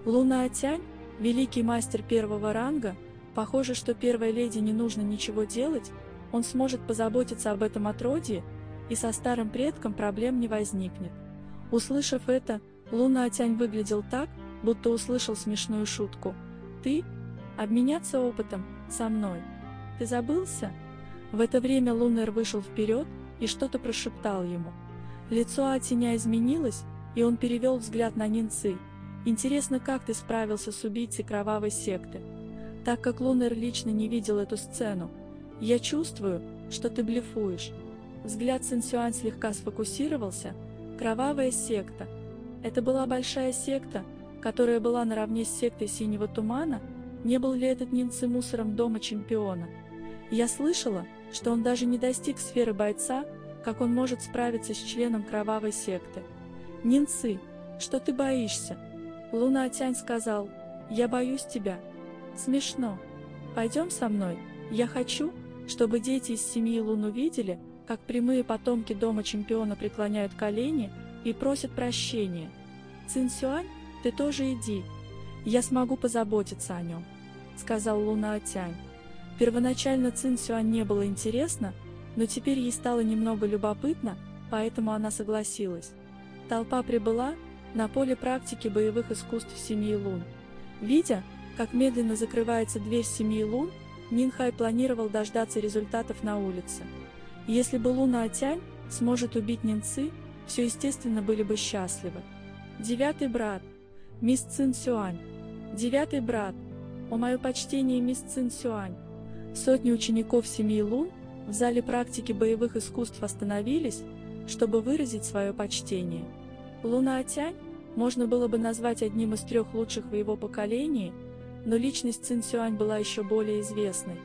Луна Атянь Великий мастер первого ранга, похоже, что первой леди не нужно ничего делать, он сможет позаботиться об этом отродье, и со старым предком проблем не возникнет. Услышав это, Луна Атянь выглядел так, будто услышал смешную шутку. «Ты? Обменяться опытом? Со мной? Ты забылся?» В это время Лунер вышел вперед и что-то прошептал ему. Лицо Атиня изменилось, и он перевел взгляд на Нинцы, Интересно, как ты справился с убийцей кровавой секты? Так как Лунер лично не видел эту сцену, я чувствую, что ты блефуешь. Взгляд Сенсюань слегка сфокусировался. Кровавая секта. Это была большая секта, которая была наравне с сектой Синего Тумана? Не был ли этот Нинцы мусором дома чемпиона? Я слышала, что он даже не достиг сферы бойца, как он может справиться с членом кровавой секты. Нинцы, что ты боишься? Луна Тянь сказал, «Я боюсь тебя». Смешно. Пойдем со мной. Я хочу, чтобы дети из семьи Лун увидели, как прямые потомки дома чемпиона преклоняют колени и просят прощения. Цин Сюань, ты тоже иди. Я смогу позаботиться о нем, сказал Луна Тянь. Первоначально Цин Сюань не было интересно, но теперь ей стало немного любопытно, поэтому она согласилась. Толпа прибыла, на поле практики боевых искусств семьи Лун. Видя, как медленно закрывается дверь семьи Лун, Нинхай планировал дождаться результатов на улице. Если бы Луна Атянь сможет убить Нинцы, все естественно были бы счастливы. Девятый брат. Мисс Цин Сюань. Девятый брат. О мое почтение, мисс Цин Сюань. Сотни учеников семьи Лун в зале практики боевых искусств остановились, чтобы выразить свое почтение. Луна Атянь можно было бы назвать одним из трех лучших в его поколении, но личность Цин Сюань была еще более известной.